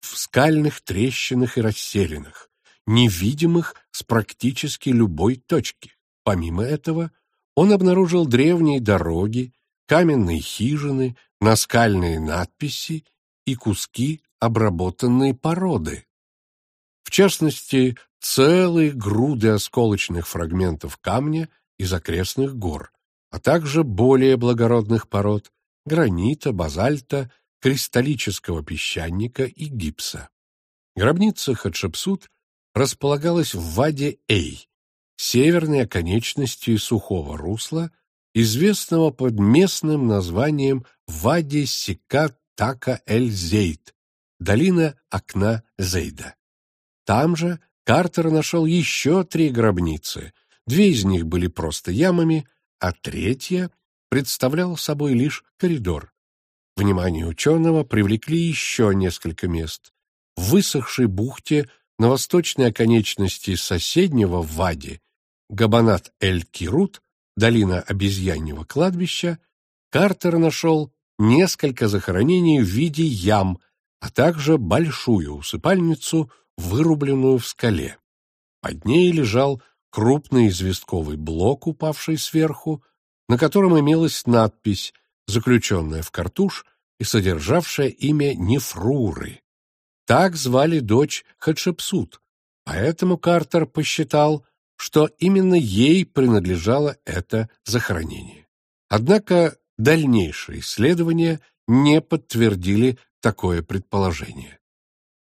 В скальных трещинах и расселинах, невидимых с практически любой точки. Помимо этого, он обнаружил древние дороги, каменные хижины, наскальные надписи и куски обработанной породы. В частности, целые груды осколочных фрагментов камня из окрестных гор, а также более благородных пород – гранита, базальта, кристаллического песчаника и гипса. Гробница Хатшепсут располагалась в Ваде Эй, северной оконечности сухого русла, известного под местным названием Вади Сикат Така Эль-Зейд, долина окна Зейда. Там же Картер нашел еще три гробницы, две из них были просто ямами, а третья представляла собой лишь коридор. Внимание ученого привлекли еще несколько мест. В высохшей бухте на восточной оконечности соседнего Вади, Габанат-эль-Кирут, долина обезьяньего кладбища, Картер нашел несколько захоронений в виде ям, а также большую усыпальницу, вырубленную в скале. Под ней лежал крупный известковый блок, упавший сверху, на котором имелась надпись, заключенная в картуш, и содержавшая имя Нефруры. Так звали дочь Хатшепсут, поэтому Картер посчитал, что именно ей принадлежало это захоронение. Однако дальнейшие исследования не подтвердили такое предположение.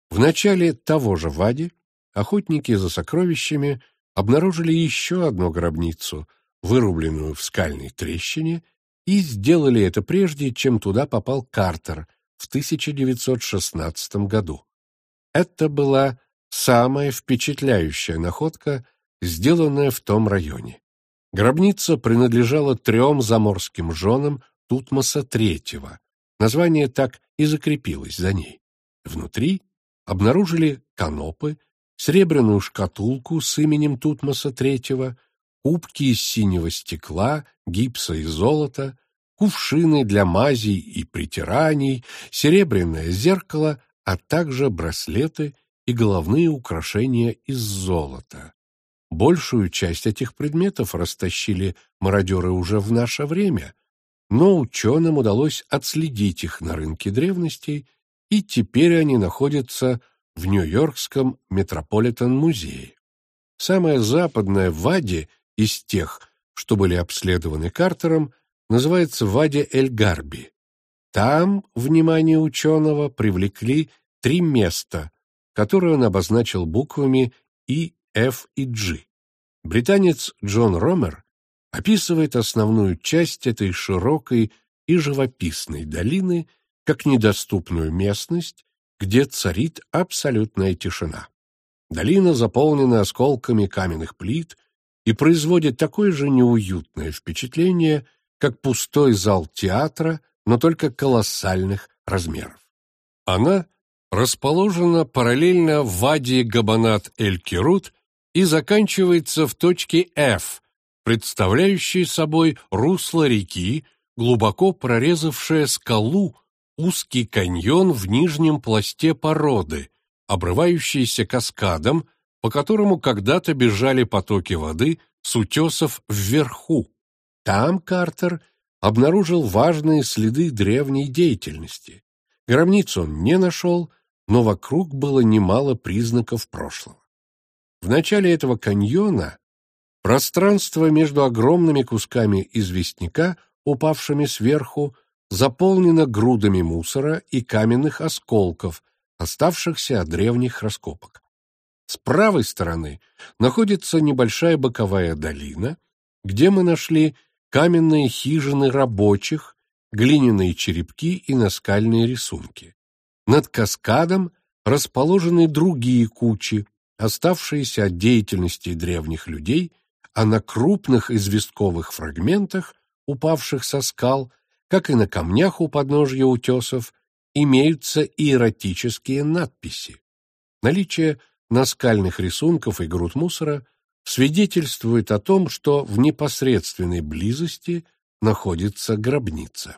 В начале того же Вади охотники за сокровищами обнаружили еще одну гробницу, вырубленную в скальной трещине, и сделали это прежде, чем туда попал Картер в 1916 году. Это была самая впечатляющая находка, сделанная в том районе. Гробница принадлежала трем заморским женам Тутмоса III. Название так и закрепилось за ней. Внутри обнаружили канопы, серебряную шкатулку с именем Тутмоса III, кубки из синего стекла, гипса и золота, кувшины для мазей и притираний, серебряное зеркало, а также браслеты и головные украшения из золота. Большую часть этих предметов растащили мародеры уже в наше время, но ученым удалось отследить их на рынке древностей, и теперь они находятся в Нью-Йоркском Метрополитен-музее. Самая западная Вади из тех, что были обследованы Картером, называется Вади Эль-Гарби. Там внимание ученого привлекли три места, которые он обозначил буквами И, F и G. Британец Джон Ромер описывает основную часть этой широкой и живописной долины как недоступную местность, где царит абсолютная тишина. Долина заполнена осколками каменных плит и производит такое же неуютное впечатление, как пустой зал театра, но только колоссальных размеров. Она расположена параллельно Вади Габанат-эль-Кирут и заканчивается в точке F, представляющей собой русло реки, глубоко прорезавшее скалу, узкий каньон в нижнем пласте породы, обрывающийся каскадом, по которому когда-то бежали потоки воды с утесов вверху. Там Картер обнаружил важные следы древней деятельности. Гробницу он не нашел, но вокруг было немало признаков прошлого. В начале этого каньона пространство между огромными кусками известняка, упавшими сверху, заполнено грудами мусора и каменных осколков, оставшихся от древних раскопок. С правой стороны находится небольшая боковая долина, где мы нашли каменные хижины рабочих, глиняные черепки и наскальные рисунки. Над каскадом расположены другие кучи, оставшиеся от деятельности древних людей, а на крупных известковых фрагментах, упавших со скал, как и на камнях у подножья утесов, имеются иеротические надписи. Наличие наскальных рисунков и груд мусора свидетельствует о том, что в непосредственной близости находится гробница.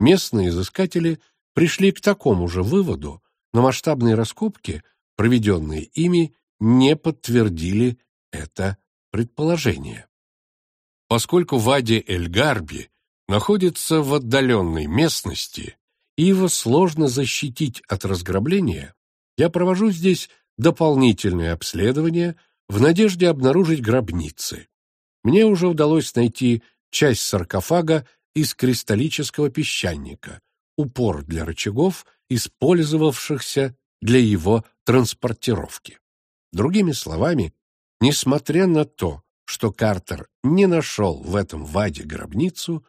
Местные изыскатели пришли к такому же выводу, но масштабные раскопки, проведенные ими, не подтвердили это предположение. Поскольку Вади-эль-Гарби находится в отдаленной местности, и его сложно защитить от разграбления, я провожу здесь дополнительные обследования в надежде обнаружить гробницы. Мне уже удалось найти часть саркофага из кристаллического песчаника, упор для рычагов, использовавшихся для его транспортировки. Другими словами, несмотря на то, что Картер не нашел в этом ваде гробницу,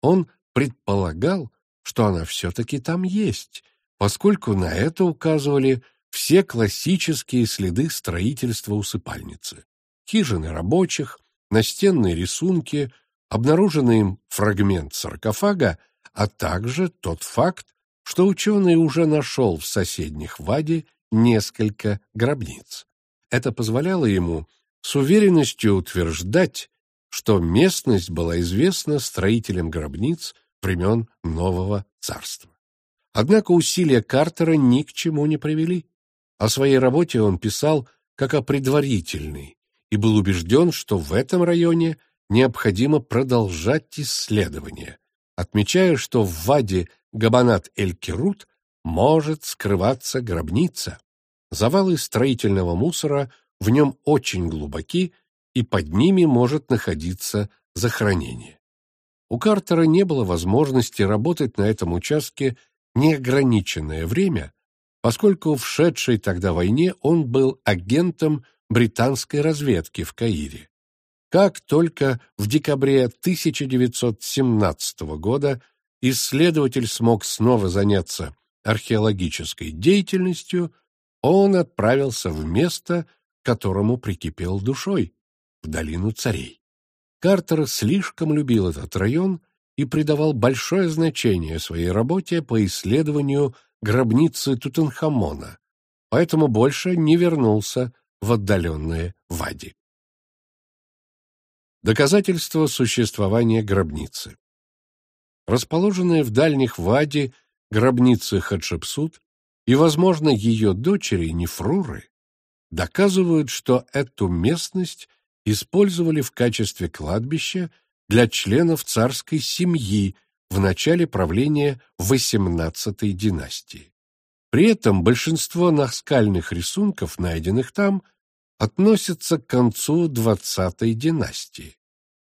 он предполагал, что она все-таки там есть, поскольку на это указывали все классические следы строительства усыпальницы. Хижины рабочих, настенные рисунки, обнаруженный им фрагмент саркофага, а также тот факт, что ученый уже нашел в соседних Ваде несколько гробниц. Это позволяло ему с уверенностью утверждать, что местность была известна строителям гробниц времен Нового Царства. Однако усилия Картера ни к чему не привели. О своей работе он писал как о предварительной и был убежден, что в этом районе необходимо продолжать исследования, отмечая, что в Ваде Габанат-эль-Керут может скрываться гробница. Завалы строительного мусора в нем очень глубоки, и под ними может находиться захоронение. У Картера не было возможности работать на этом участке неограниченное время, поскольку в шедшей тогда войне он был агентом британской разведки в Каире. Как только в декабре 1917 года исследователь смог снова заняться археологической деятельностью, он отправился в место, к которому прикипел душой, в долину царей. Картер слишком любил этот район и придавал большое значение своей работе по исследованию гробницы Тутанхамона, поэтому больше не вернулся в отдаленные Вади. Доказательство существования гробницы Расположенная в дальних Вади гробницы Хатшепсут и, возможно, ее дочери Нефруры доказывают, что эту местность использовали в качестве кладбища для членов царской семьи в начале правления XVIII династии. При этом большинство наскальных рисунков, найденных там, относятся к концу XX династии.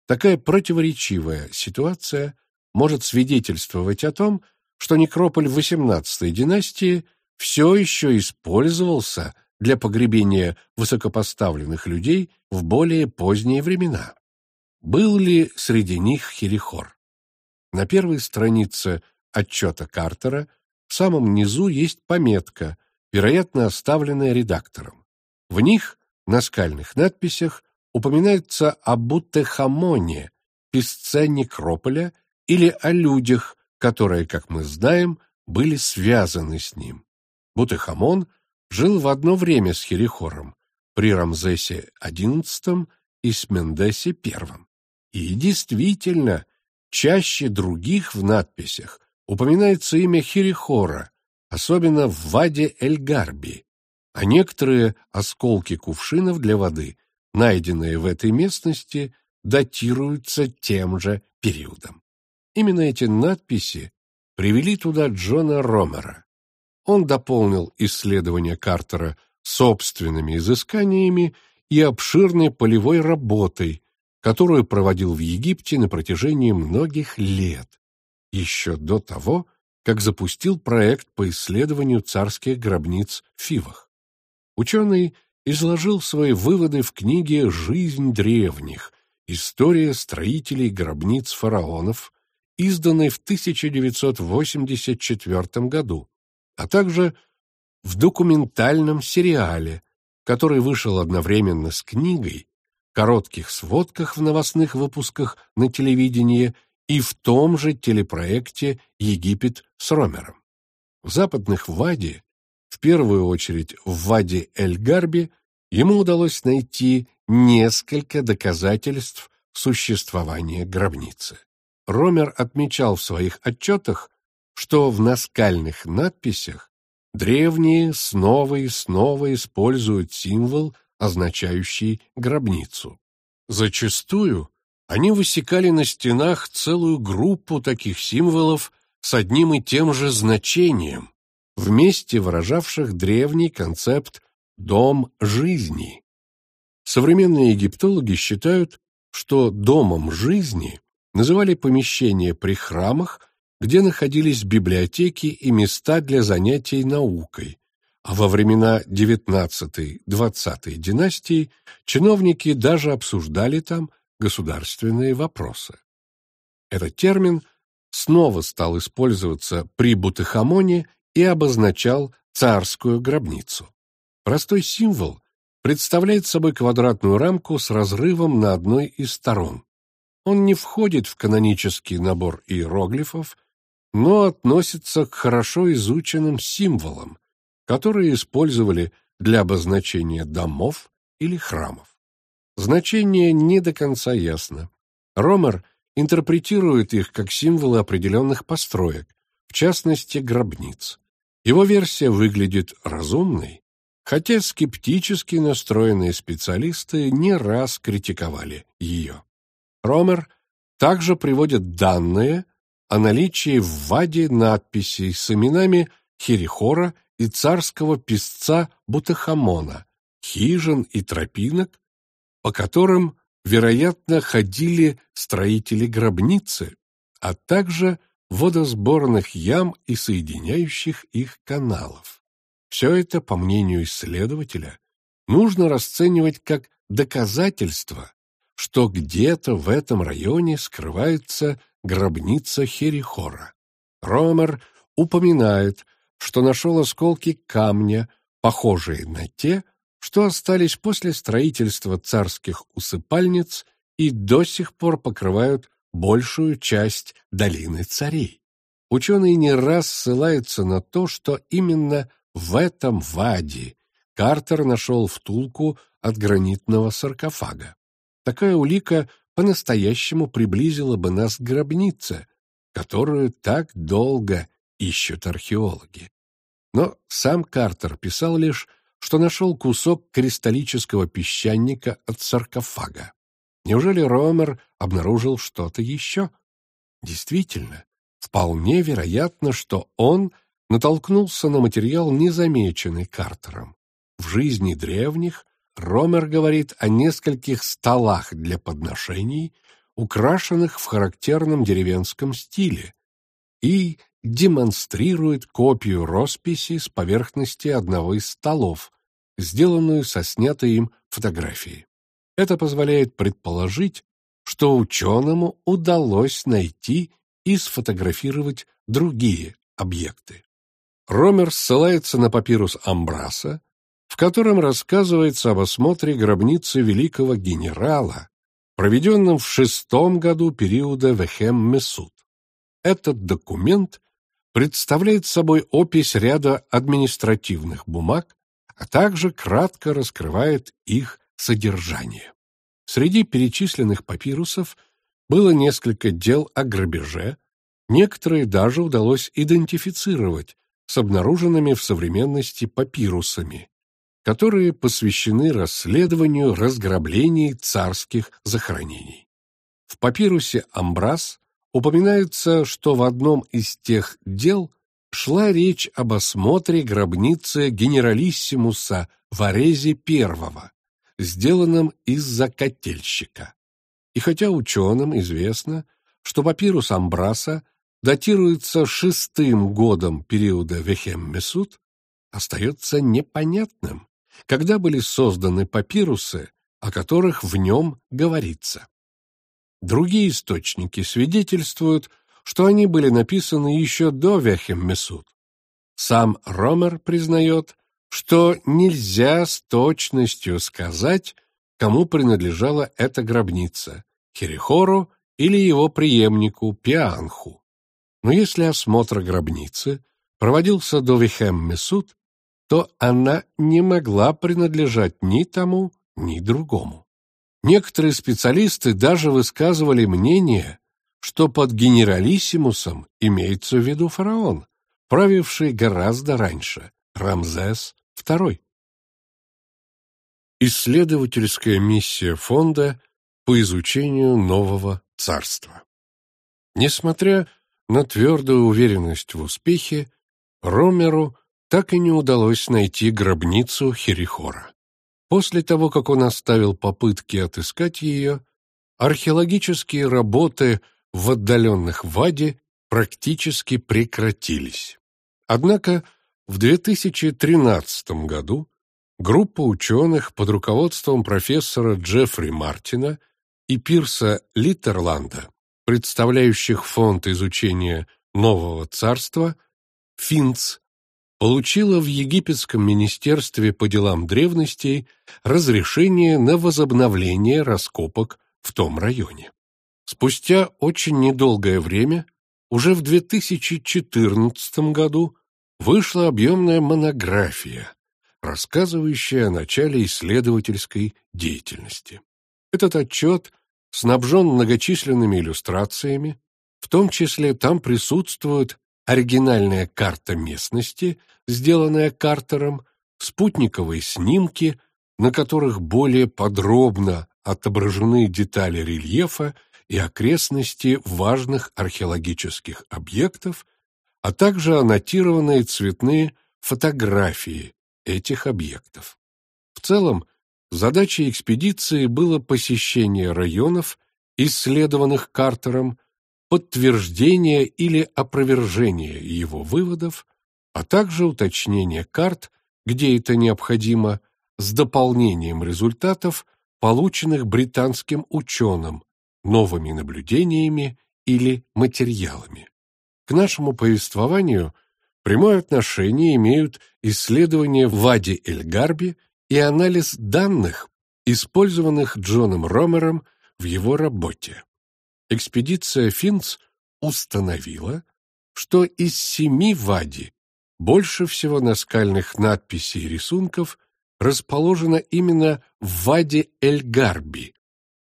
Такая противоречивая ситуация может свидетельствовать о том, что некрополь XVIII династии все еще использовался для погребения высокопоставленных людей в более поздние времена. Был ли среди них Херихор? На первой странице отчета Картера в самом низу есть пометка, вероятно, оставленная редактором. В них, на скальных надписях, упоминается о Буттехамоне, песце некрополя, или о людях, которые, как мы знаем, были связаны с ним. Бутехамон жил в одно время с Херихором при Рамзесе XI и Смендесе I. И действительно, чаще других в надписях упоминается имя Херихора, особенно в Ваде Эль-Гарби, а некоторые осколки кувшинов для воды, найденные в этой местности, датируются тем же периодом. Именно эти надписи привели туда Джона Ромера. Он дополнил исследования Картера собственными изысканиями и обширной полевой работой, которую проводил в Египте на протяжении многих лет, еще до того, как запустил проект по исследованию царских гробниц в Фивах. Ученый изложил свои выводы в книге «Жизнь древних. История строителей гробниц фараонов», изданной в 1984 году, а также в документальном сериале, который вышел одновременно с книгой, коротких сводках в новостных выпусках на телевидении и в том же телепроекте «Египет с Ромером». В западных Вади, в первую очередь в Ваде Эль-Гарби, ему удалось найти несколько доказательств существования гробницы. Ромер отмечал в своих отчетах, что в наскальных надписях древние снова и снова используют символ, означающий гробницу. Зачастую они высекали на стенах целую группу таких символов с одним и тем же значением, вместе выражавших древний концепт «дом жизни». Современные египтологи считают, что домом жизни называли помещения при храмах, где находились библиотеки и места для занятий наукой, во времена XIX-XX династий чиновники даже обсуждали там государственные вопросы. Этот термин снова стал использоваться при Бутыхамоне и обозначал царскую гробницу. Простой символ представляет собой квадратную рамку с разрывом на одной из сторон. Он не входит в канонический набор иероглифов, но относится к хорошо изученным символам, которые использовали для обозначения домов или храмов. Значение не до конца ясно. Ромер интерпретирует их как символы определенных построек, в частности, гробниц. Его версия выглядит разумной, хотя скептически настроенные специалисты не раз критиковали ее. Ромер также приводит данные, о наличии в Ваде надписей с именами Херихора и царского писца Бутахамона, хижин и тропинок, по которым, вероятно, ходили строители гробницы, а также водосборных ям и соединяющих их каналов. Все это, по мнению исследователя, нужно расценивать как доказательство, что где-то в этом районе скрывается гробница Херихора. Ромер упоминает, что нашел осколки камня, похожие на те, что остались после строительства царских усыпальниц и до сих пор покрывают большую часть долины царей. Ученые не раз ссылаются на то, что именно в этом ваде Картер нашел втулку от гранитного саркофага. Такая улика по-настоящему приблизила бы нас к гробнице, которую так долго ищут археологи. Но сам Картер писал лишь, что нашел кусок кристаллического песчаника от саркофага. Неужели Ромер обнаружил что-то еще? Действительно, вполне вероятно, что он натолкнулся на материал, незамеченный Картером. В жизни древних Ромер говорит о нескольких столах для подношений, украшенных в характерном деревенском стиле, и демонстрирует копию росписи с поверхности одного из столов, сделанную со снятой им фотографией. Это позволяет предположить, что ученому удалось найти и сфотографировать другие объекты. Ромер ссылается на папирус Амбраса, в котором рассказывается об осмотре гробницы великого генерала, проведенном в шестом году периода Вехем-Месут. Этот документ представляет собой опись ряда административных бумаг, а также кратко раскрывает их содержание. Среди перечисленных папирусов было несколько дел о грабеже, некоторые даже удалось идентифицировать с обнаруженными в современности папирусами, которые посвящены расследованию разграблений царских захоронений. В папирусе «Амбрас» упоминается, что в одном из тех дел шла речь об осмотре гробницы генералиссимуса Варези I, сделанном из-за котельщика. И хотя ученым известно, что папирус Амбраса датируется шестым годом периода Вехем-Месут, остается непонятным, когда были созданы папирусы, о которых в нем говорится. Другие источники свидетельствуют, что они были написаны еще до Вехем-Месут. Сам Ромер признает, что нельзя с точностью сказать, кому принадлежала эта гробница – Херихору или его преемнику Пианху. Но если осмотр гробницы проводился до Вихем-Месут, то она не могла принадлежать ни тому, ни другому. Некоторые специалисты даже высказывали мнение, что под генералиссимусом имеется в виду фараон, правивший гораздо раньше, Рамзес II. Исследовательская миссия фонда по изучению нового царства. Несмотря на твердую уверенность в успехе, Ромеру так и не удалось найти гробницу Херихора. После того, как он оставил попытки отыскать ее, археологические работы в отдаленных Ваде практически прекратились. Однако в 2013 году группа ученых под руководством профессора Джеффри Мартина и Пирса Литтерланда, представляющих фонд изучения нового царства, ФИНЦ, получила в Египетском министерстве по делам древностей разрешение на возобновление раскопок в том районе. Спустя очень недолгое время, уже в 2014 году, вышла объемная монография, рассказывающая о начале исследовательской деятельности. Этот отчет снабжен многочисленными иллюстрациями, в том числе там присутствует оригинальная карта местности, сделанная Картером, спутниковые снимки, на которых более подробно отображены детали рельефа и окрестности важных археологических объектов, а также аннотированные цветные фотографии этих объектов. В целом, задачей экспедиции было посещение районов, исследованных Картером, подтверждение или опровержение его выводов, а также уточнение карт, где это необходимо, с дополнением результатов, полученных британским ученым, новыми наблюдениями или материалами. К нашему повествованию прямое отношение имеют исследования Вади-эль-Гарби и анализ данных, использованных Джоном Ромером в его работе. Экспедиция Финц установила, что из семи Вади больше всего наскальных надписей и рисунков расположено именно в Вади-эль-Гарби,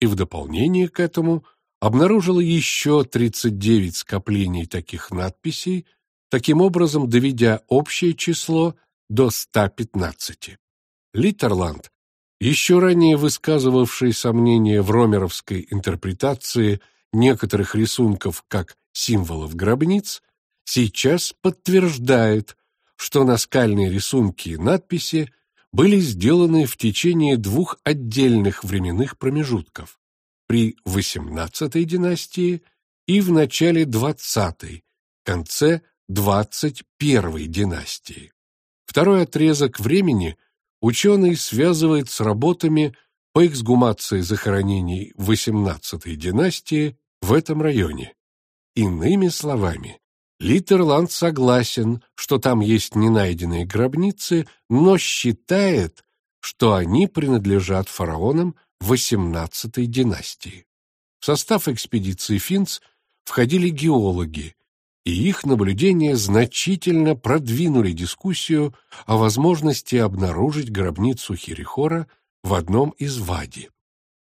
и в дополнение к этому обнаружила еще 39 скоплений таких надписей, таким образом доведя общее число до 115. Литтерланд, еще ранее высказывавший сомнения в ромеровской интерпретации некоторых рисунков как символов гробниц, сейчас подтверждает, что наскальные рисунки и надписи были сделаны в течение двух отдельных временных промежутков при XVIII династии и в начале XX, конце XXI династии. Второй отрезок времени ученый связывает с работами по эксгумации захоронений XVIII династии в этом районе. Иными словами, Литерланд согласен, что там есть ненайденные гробницы, но считает, что они принадлежат фараонам XVIII династии. В состав экспедиции Финц входили геологи, и их наблюдения значительно продвинули дискуссию о возможности обнаружить гробницу Хирихора в одном из вади.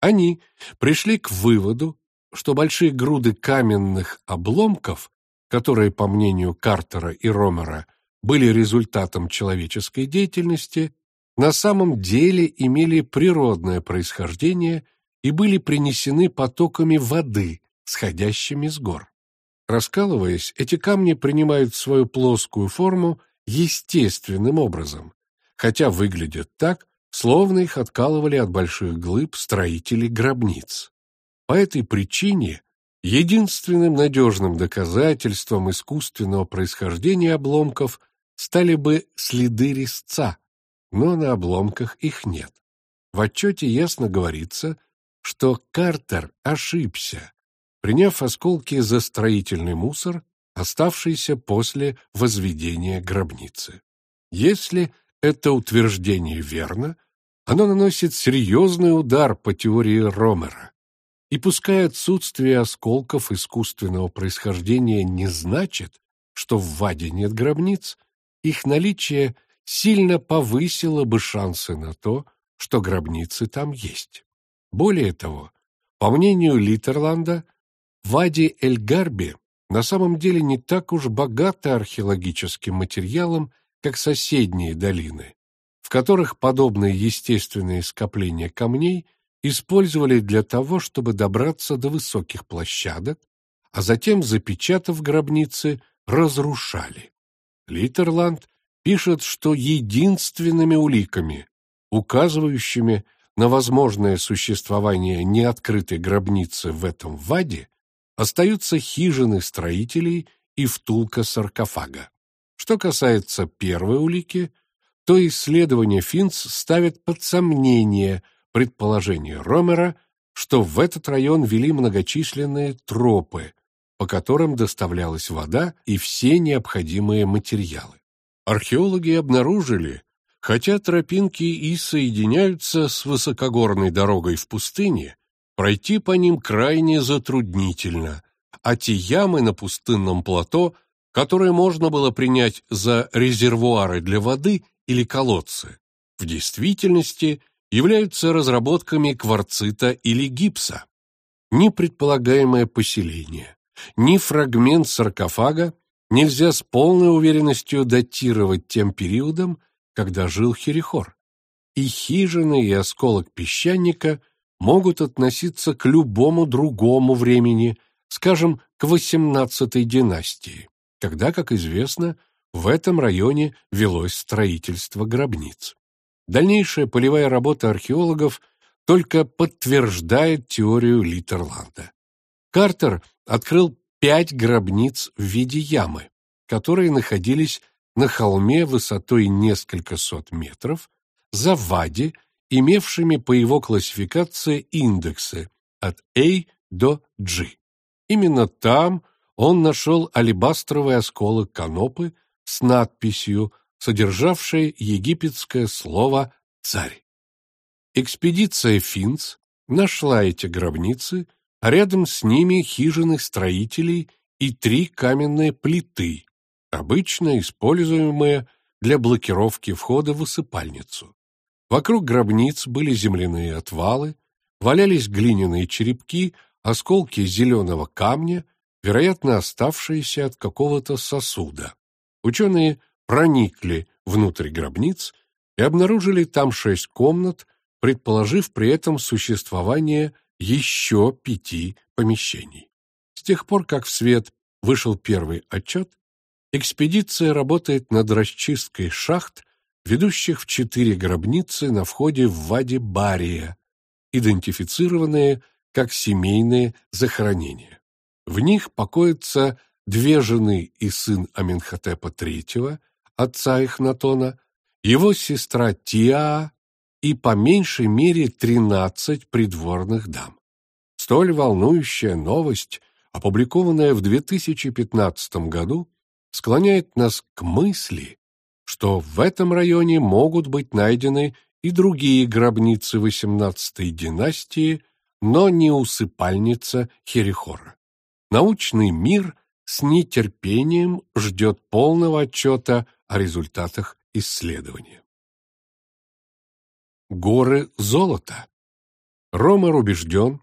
Они пришли к выводу, что большие груды каменных обломков которые, по мнению Картера и Ромера, были результатом человеческой деятельности, на самом деле имели природное происхождение и были принесены потоками воды, сходящими с гор. Раскалываясь, эти камни принимают свою плоскую форму естественным образом, хотя выглядят так, словно их откалывали от больших глыб строители гробниц. По этой причине Единственным надежным доказательством искусственного происхождения обломков стали бы следы резца, но на обломках их нет. В отчете ясно говорится, что Картер ошибся, приняв осколки за строительный мусор, оставшийся после возведения гробницы. Если это утверждение верно, оно наносит серьезный удар по теории Ромера. И пускай отсутствие осколков искусственного происхождения не значит, что в Ваде нет гробниц, их наличие сильно повысило бы шансы на то, что гробницы там есть. Более того, по мнению Литерланда, Вади Эль-Гарби на самом деле не так уж богата археологическим материалом, как соседние долины, в которых подобные естественные скопления камней использовали для того, чтобы добраться до высоких площадок, а затем, запечатав гробницы, разрушали. Литерланд пишет, что единственными уликами, указывающими на возможное существование неоткрытой гробницы в этом ваде, остаются хижины строителей и втулка саркофага. Что касается первой улики, то исследования Финц ставят под сомнение – предположение Ромера, что в этот район вели многочисленные тропы, по которым доставлялась вода и все необходимые материалы. Археологи обнаружили, хотя тропинки и соединяются с высокогорной дорогой в пустыне, пройти по ним крайне затруднительно, а те ямы на пустынном плато, которые можно было принять за резервуары для воды или колодцы, в действительности – являются разработками кварцита или гипса. Ни предполагаемое поселение, ни фрагмент саркофага нельзя с полной уверенностью датировать тем периодом, когда жил Херихор. И хижины, и осколок песчаника могут относиться к любому другому времени, скажем, к XVIII династии, когда, как известно, в этом районе велось строительство гробниц. Дальнейшая полевая работа археологов только подтверждает теорию Литтерланда. Картер открыл пять гробниц в виде ямы, которые находились на холме высотой несколько сот метров, за вади, имевшими по его классификации индексы от A до G. Именно там он нашел алебастровый осколок канопы с надписью, содержавшей египетское слово «царь». Экспедиция Финц нашла эти гробницы, а рядом с ними хижины строителей и три каменные плиты, обычно используемые для блокировки входа в усыпальницу. Вокруг гробниц были земляные отвалы, валялись глиняные черепки, осколки зеленого камня, вероятно, оставшиеся от какого-то сосуда. Ученые проникли внутрь гробниц и обнаружили там шесть комнат, предположив при этом существование еще пяти помещений. С тех пор, как в свет вышел первый отчет, экспедиция работает над расчисткой шахт, ведущих в четыре гробницы на входе в Вади Бария, идентифицированные как семейные захоронения. В них покоятся две жены и сын Аменхотепа III, отца Эхнатона, его сестра Тиа и по меньшей мере тринадцать придворных дам. Столь волнующая новость, опубликованная в 2015 году, склоняет нас к мысли, что в этом районе могут быть найдены и другие гробницы XVIII династии, но не усыпальница Херихора. Научный мир с нетерпением ждет полного отчета о результатах исследования. Горы золота. Ромер убежден,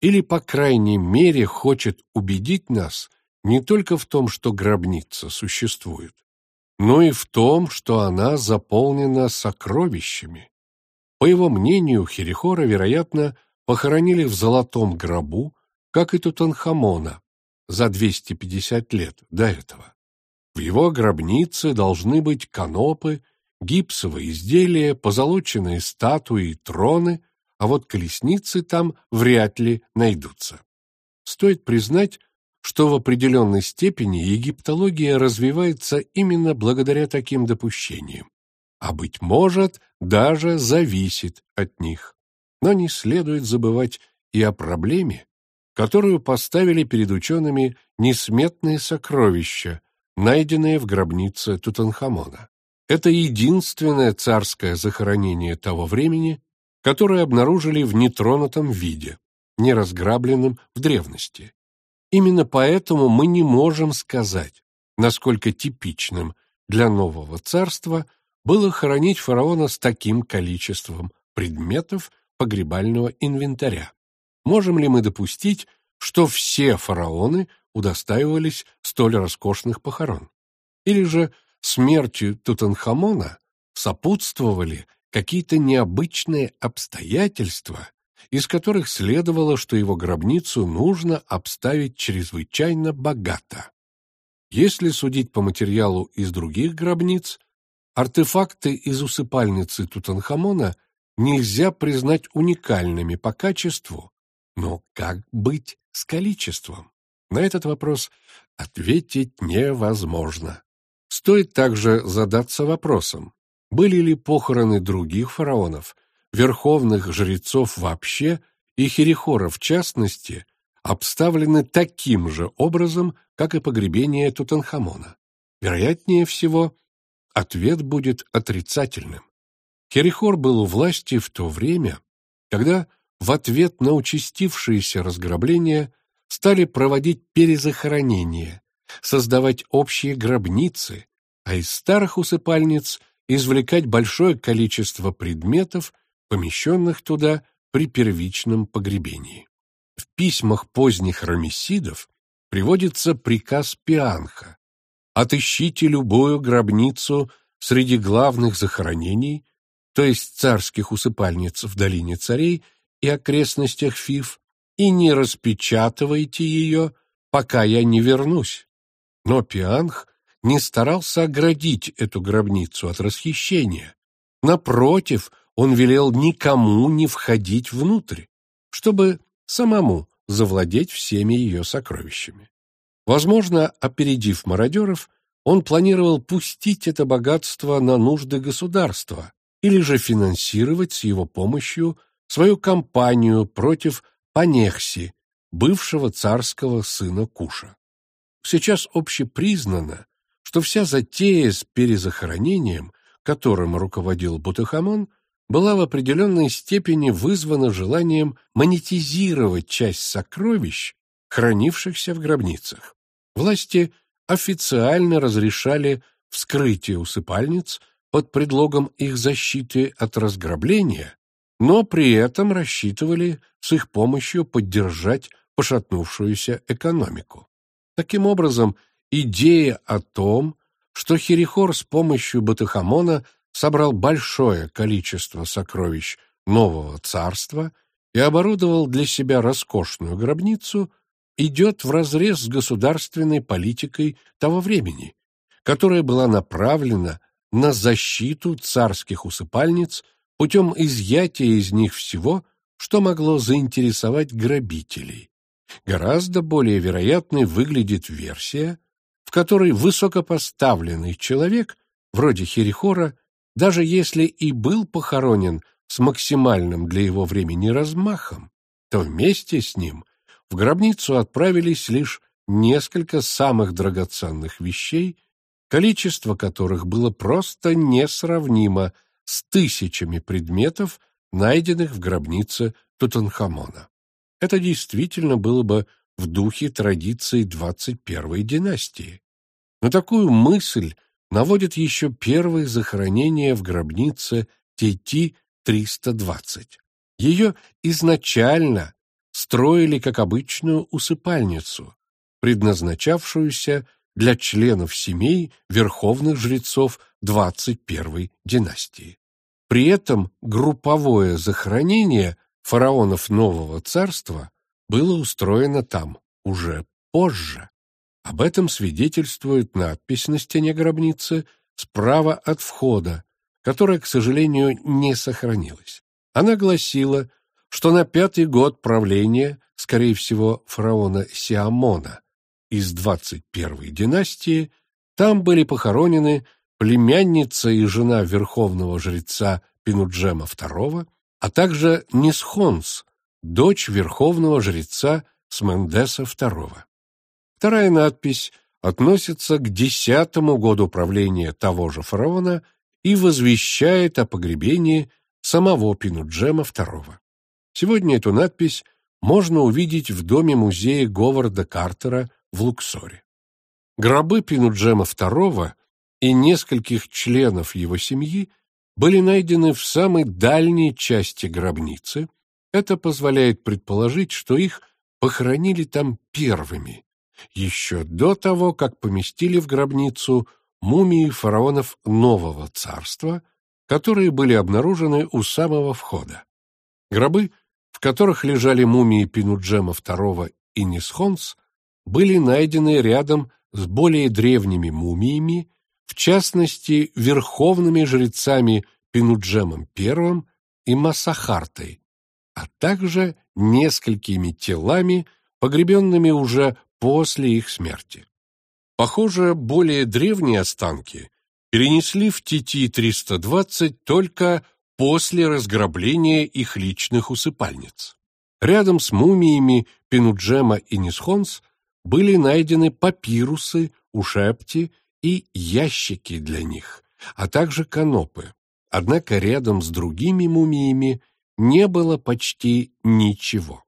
или, по крайней мере, хочет убедить нас не только в том, что гробница существует, но и в том, что она заполнена сокровищами. По его мнению, Херихора, вероятно, похоронили в золотом гробу, как и Тутанхамона, за 250 лет до этого. В его гробнице должны быть канопы, гипсовые изделия, позолоченные статуи и троны, а вот колесницы там вряд ли найдутся. Стоит признать, что в определенной степени египтология развивается именно благодаря таким допущениям, а, быть может, даже зависит от них. Но не следует забывать и о проблеме, которую поставили перед учеными несметные сокровища, найденные в гробнице Тутанхамона. Это единственное царское захоронение того времени, которое обнаружили в нетронутом виде, не разграбленном в древности. Именно поэтому мы не можем сказать, насколько типичным для нового царства было хоронить фараона с таким количеством предметов погребального инвентаря. Можем ли мы допустить, что все фараоны удостаивались столь роскошных похорон? Или же смертью Тутанхамона сопутствовали какие-то необычные обстоятельства, из которых следовало, что его гробницу нужно обставить чрезвычайно богато. Если судить по материалу из других гробниц, артефакты из усыпальницы Тутанхамона нельзя признать уникальными по качеству, но как быть с количеством? На этот вопрос ответить невозможно. Стоит также задаться вопросом, были ли похороны других фараонов, верховных жрецов вообще и Херихора в частности, обставлены таким же образом, как и погребение Тутанхамона. Вероятнее всего, ответ будет отрицательным. Херихор был у власти в то время, когда в ответ на участившиеся разграбления стали проводить перезахоронения, создавать общие гробницы, а из старых усыпальниц извлекать большое количество предметов, помещенных туда при первичном погребении. В письмах поздних рамесидов приводится приказ Пианха «Отыщите любую гробницу среди главных захоронений, то есть царских усыпальниц в долине царей, и окрестностях Фиф и не распечатывайте ее, пока я не вернусь. Но Пианх не старался оградить эту гробницу от расхищения. Напротив, он велел никому не входить внутрь, чтобы самому завладеть всеми ее сокровищами. Возможно, опередив мародеров, он планировал пустить это богатство на нужды государства или же финансировать с его помощью свою кампанию против Панехси, бывшего царского сына Куша. Сейчас общепризнано, что вся затея с перезахоронением, которым руководил Бутахамон, была в определенной степени вызвана желанием монетизировать часть сокровищ, хранившихся в гробницах. Власти официально разрешали вскрытие усыпальниц под предлогом их защиты от разграбления, но при этом рассчитывали с их помощью поддержать пошатнувшуюся экономику. Таким образом, идея о том, что Херихор с помощью Батыхамона собрал большое количество сокровищ нового царства и оборудовал для себя роскошную гробницу, идет вразрез с государственной политикой того времени, которая была направлена на защиту царских усыпальниц путем изъятия из них всего, что могло заинтересовать грабителей. Гораздо более вероятной выглядит версия, в которой высокопоставленный человек, вроде Херихора, даже если и был похоронен с максимальным для его времени размахом, то вместе с ним в гробницу отправились лишь несколько самых драгоценных вещей, количество которых было просто несравнимо с тысячами предметов, найденных в гробнице Тутанхамона. Это действительно было бы в духе традиции 21-й династии. Но такую мысль наводит еще первое захоронение в гробнице Тети-320. Ее изначально строили как обычную усыпальницу, предназначавшуюся для членов семей верховных жрецов 21-й династии. При этом групповое захоронение фараонов нового царства было устроено там уже позже. Об этом свидетельствует надпись на стене гробницы справа от входа, которая, к сожалению, не сохранилась. Она гласила, что на пятый год правления, скорее всего, фараона Сиамона из 21-й династии, там были похоронены племянница и жена верховного жреца Пинуджема II, а также Нисхонс, дочь верховного жреца Смендеса II. Вторая надпись относится к десятому году правления того же фараона и возвещает о погребении самого Пинуджема II. Сегодня эту надпись можно увидеть в доме музея Говарда Картера в Луксоре. Гробы Пинуджема II и нескольких членов его семьи – были найдены в самой дальней части гробницы. Это позволяет предположить, что их похоронили там первыми, еще до того, как поместили в гробницу мумии фараонов нового царства, которые были обнаружены у самого входа. Гробы, в которых лежали мумии Пинуджема II и Нисхонс, были найдены рядом с более древними мумиями, в частности, верховными жрецами Пинуджемом I и Масахартой, а также несколькими телами, погребенными уже после их смерти. Похоже, более древние останки перенесли в Тити-320 только после разграбления их личных усыпальниц. Рядом с мумиями Пинуджема и Нисхонс были найдены папирусы, ушепти и ящики для них, а также канопы. Однако рядом с другими мумиями не было почти ничего.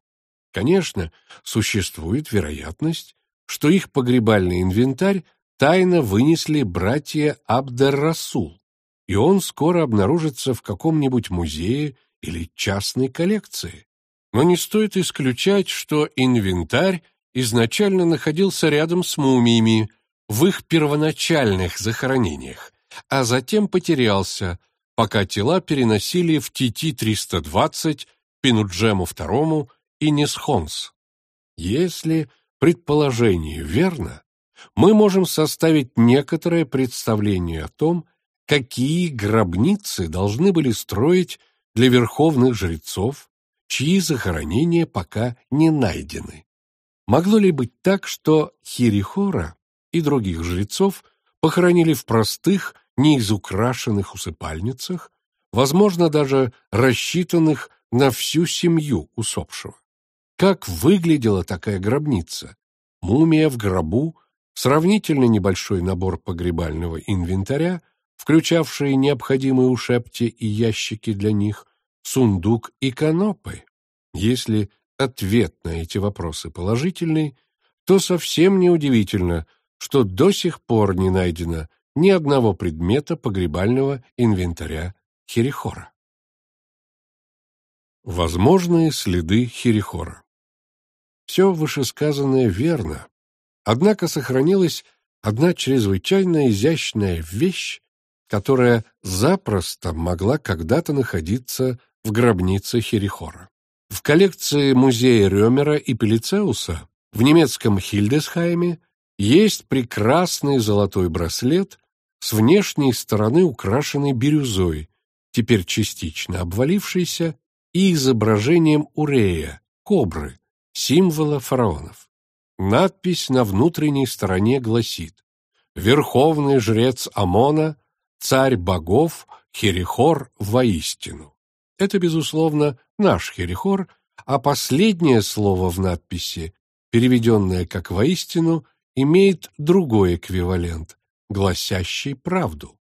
Конечно, существует вероятность, что их погребальный инвентарь тайно вынесли братья Абдер-Расул, и он скоро обнаружится в каком-нибудь музее или частной коллекции. Но не стоит исключать, что инвентарь изначально находился рядом с мумиями, в их первоначальных захоронениях, а затем потерялся, пока тела переносили в ТТ-320 Пинуджему II и Нисхонс. Если предположение верно, мы можем составить некоторое представление о том, какие гробницы должны были строить для верховных жрецов, чьи захоронения пока не найдены. Могло ли быть так, что Хирихора и других жрецов похоронили в простых, неизукрашенных усыпальницах, возможно, даже рассчитанных на всю семью усопшего? Как выглядела такая гробница? Мумия в гробу, сравнительно небольшой набор погребального инвентаря, включавший необходимые ушепти и ящики для них, сундук и канопы. Если ответ на эти вопросы положительный, то совсем неудивительно, что до сих пор не найдено ни одного предмета погребального инвентаря Херихора. Возможные следы Херихора все вышесказанное верно, однако сохранилась одна чрезвычайно изящная вещь, которая запросто могла когда-то находиться в гробнице Херихора. Коллекции музея Рёмера и Пелицеуса в немецком Хильдесхайме есть прекрасный золотой браслет с внешней стороны украшенный бирюзой, теперь частично обвалившийся, и изображением урея, кобры, символа фараонов. Надпись на внутренней стороне гласит «Верховный жрец Амона, царь богов, Херихор воистину». Это, безусловно, наш Херихор, а последнее слово в надписи, переведенное как «воистину», имеет другой эквивалент, гласящий правду.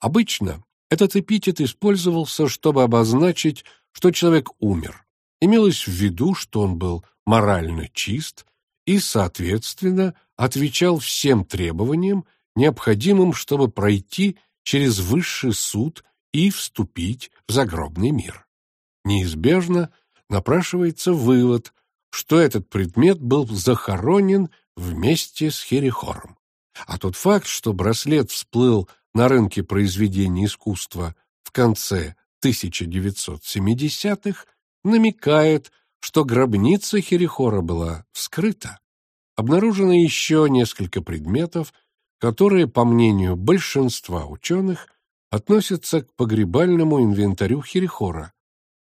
Обычно этот эпитет использовался, чтобы обозначить, что человек умер. Имелось в виду, что он был морально чист и, соответственно, отвечал всем требованиям, необходимым, чтобы пройти через высший суд и вступить в загробный мир. Неизбежно напрашивается вывод, что этот предмет был захоронен вместе с Херихором. А тот факт, что браслет всплыл на рынке произведений искусства в конце 1970-х, намекает, что гробница Херихора была вскрыта. Обнаружено еще несколько предметов, которые, по мнению большинства ученых, относятся к погребальному инвентарю Херихора,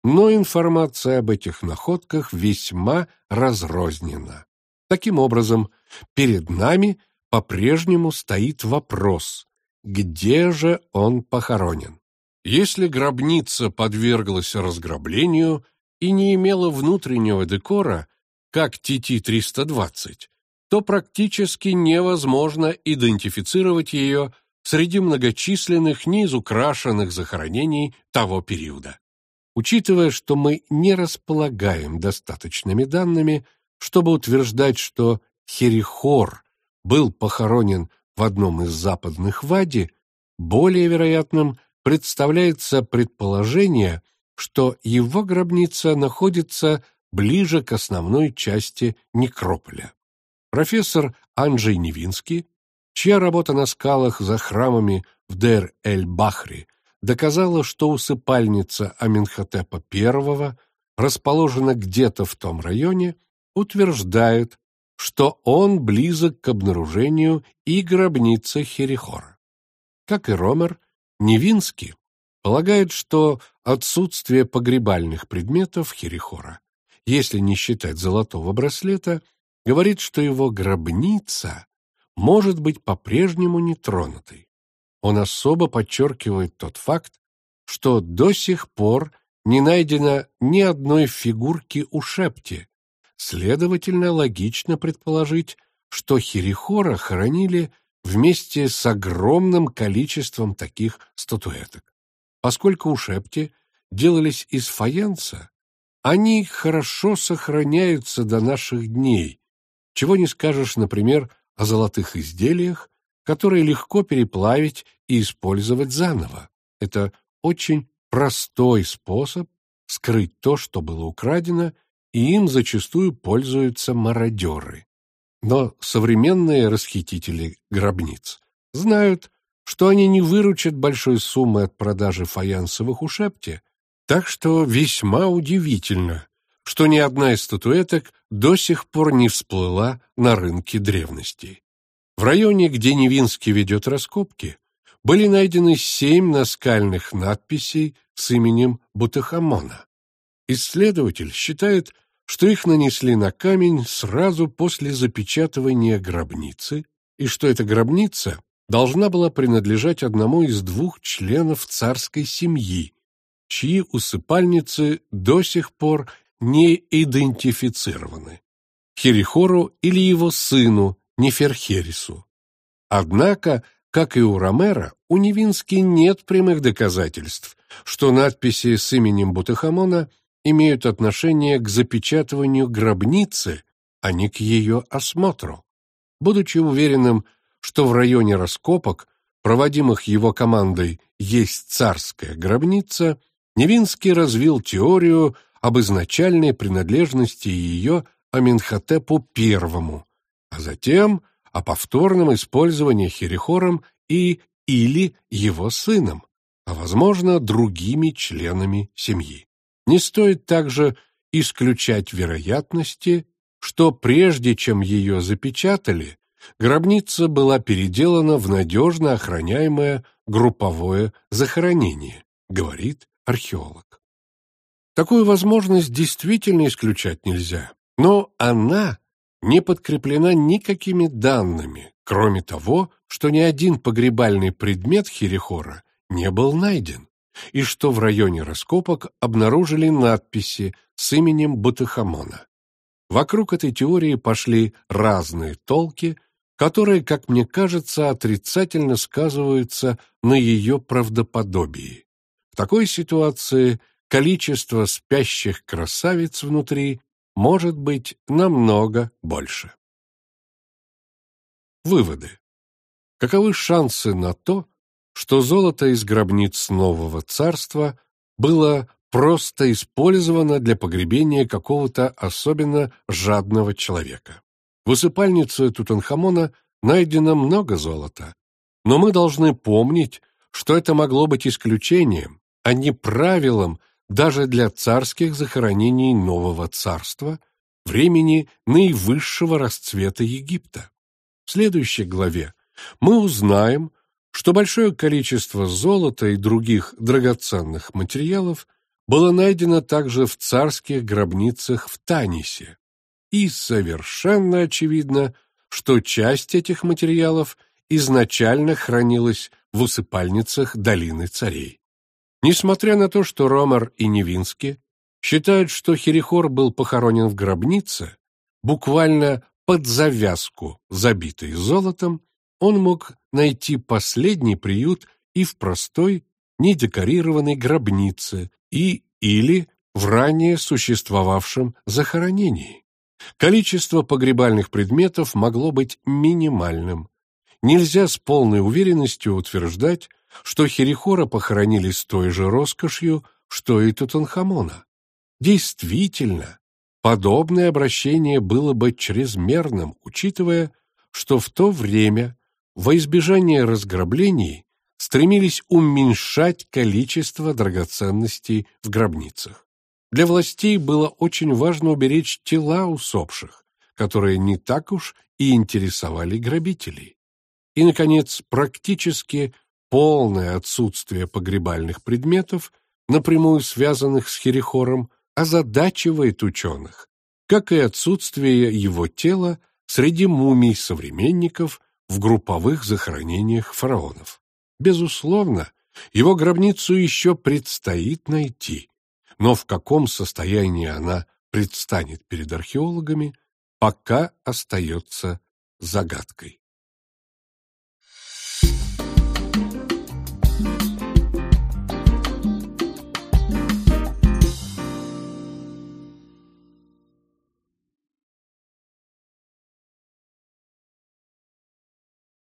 но информация об этих находках весьма разрознена. Таким образом, перед нами по-прежнему стоит вопрос, где же он похоронен? Если гробница подверглась разграблению, и не имела внутреннего декора, как TT-320, то практически невозможно идентифицировать ее среди многочисленных неизукрашенных захоронений того периода. Учитывая, что мы не располагаем достаточными данными, чтобы утверждать, что Херихор был похоронен в одном из западных Вади, более вероятным представляется предположение, что его гробница находится ближе к основной части некрополя. Профессор Анджей Невинский, чья работа на скалах за храмами в Дер-эль-Бахри доказала, что усыпальница Аминхотепа I расположена где-то в том районе, утверждает, что он близок к обнаружению и гробницы Херихора. Как и Ромер, Невинский полагает, что отсутствие погребальных предметов Херихора, если не считать золотого браслета, говорит, что его гробница может быть по-прежнему нетронутой. Он особо подчеркивает тот факт, что до сих пор не найдено ни одной фигурки у Шепти, следовательно, логично предположить, что Херихора хоронили вместе с огромным количеством таких статуэток. Поскольку ушепти делались из фаянса, они хорошо сохраняются до наших дней, чего не скажешь, например, о золотых изделиях, которые легко переплавить и использовать заново. Это очень простой способ скрыть то, что было украдено, и им зачастую пользуются мародеры. Но современные расхитители гробниц знают, что они не выручат большой суммы от продажи фаянсовых ушепти, Так что весьма удивительно, что ни одна из статуэток до сих пор не всплыла на рынке древностей. В районе, где Невинский ведет раскопки, были найдены семь наскальных надписей с именем Бутахамона. Исследователь считает, что их нанесли на камень сразу после запечатывания гробницы, и что эта гробница должна была принадлежать одному из двух членов царской семьи, чьи усыпальницы до сих пор не идентифицированы – Херихору или его сыну Неферхерису. Однако, как и у Ромера, у Невински нет прямых доказательств, что надписи с именем Бутахамона имеют отношение к запечатыванию гробницы, а не к ее осмотру. Будучи уверенным, что в районе раскопок, проводимых его командой, есть царская гробница, Невинский развил теорию об изначальной принадлежности ее Аминхотепу I, а затем о повторном использовании Херихором и или его сыном, а, возможно, другими членами семьи. Не стоит также исключать вероятности, что прежде чем ее запечатали, гробница была переделана в надежно охраняемое групповое захоронение, говорит археолог. Такую возможность действительно исключать нельзя, но она не подкреплена никакими данными, кроме того, что ни один погребальный предмет Херихора не был найден, и что в районе раскопок обнаружили надписи с именем Бутахамона. Вокруг этой теории пошли разные толки, которые, как мне кажется, отрицательно сказываются на ее правдоподобии. В такой ситуации количество спящих красавиц внутри может быть намного больше. Выводы. Каковы шансы на то, что золото из гробниц Нового Царства было просто использовано для погребения какого-то особенно жадного человека? В усыпальнице Тутанхамона найдено много золота, но мы должны помнить, что это могло быть исключением, а не правилом даже для царских захоронений Нового Царства, времени наивысшего расцвета Египта. В следующей главе мы узнаем, что большое количество золота и других драгоценных материалов было найдено также в царских гробницах в Танисе. И совершенно очевидно, что часть этих материалов изначально хранилась в усыпальницах долины царей. Несмотря на то, что Ромар и Невински считают, что Херихор был похоронен в гробнице, буквально под завязку, забитой золотом, он мог найти последний приют и в простой, недекорированной гробнице, и или в ранее существовавшем захоронении. Количество погребальных предметов могло быть минимальным. Нельзя с полной уверенностью утверждать, что Херихора похоронили с той же роскошью, что и Тутанхамона. Действительно, подобное обращение было бы чрезмерным, учитывая, что в то время во избежание разграблений стремились уменьшать количество драгоценностей в гробницах. Для властей было очень важно уберечь тела усопших, которые не так уж и интересовали грабителей. И, наконец, практически полное отсутствие погребальных предметов, напрямую связанных с Херихором, озадачивает ученых, как и отсутствие его тела среди мумий современников в групповых захоронениях фараонов. Безусловно, его гробницу еще предстоит найти, но в каком состоянии она предстанет перед археологами, пока остается загадкой.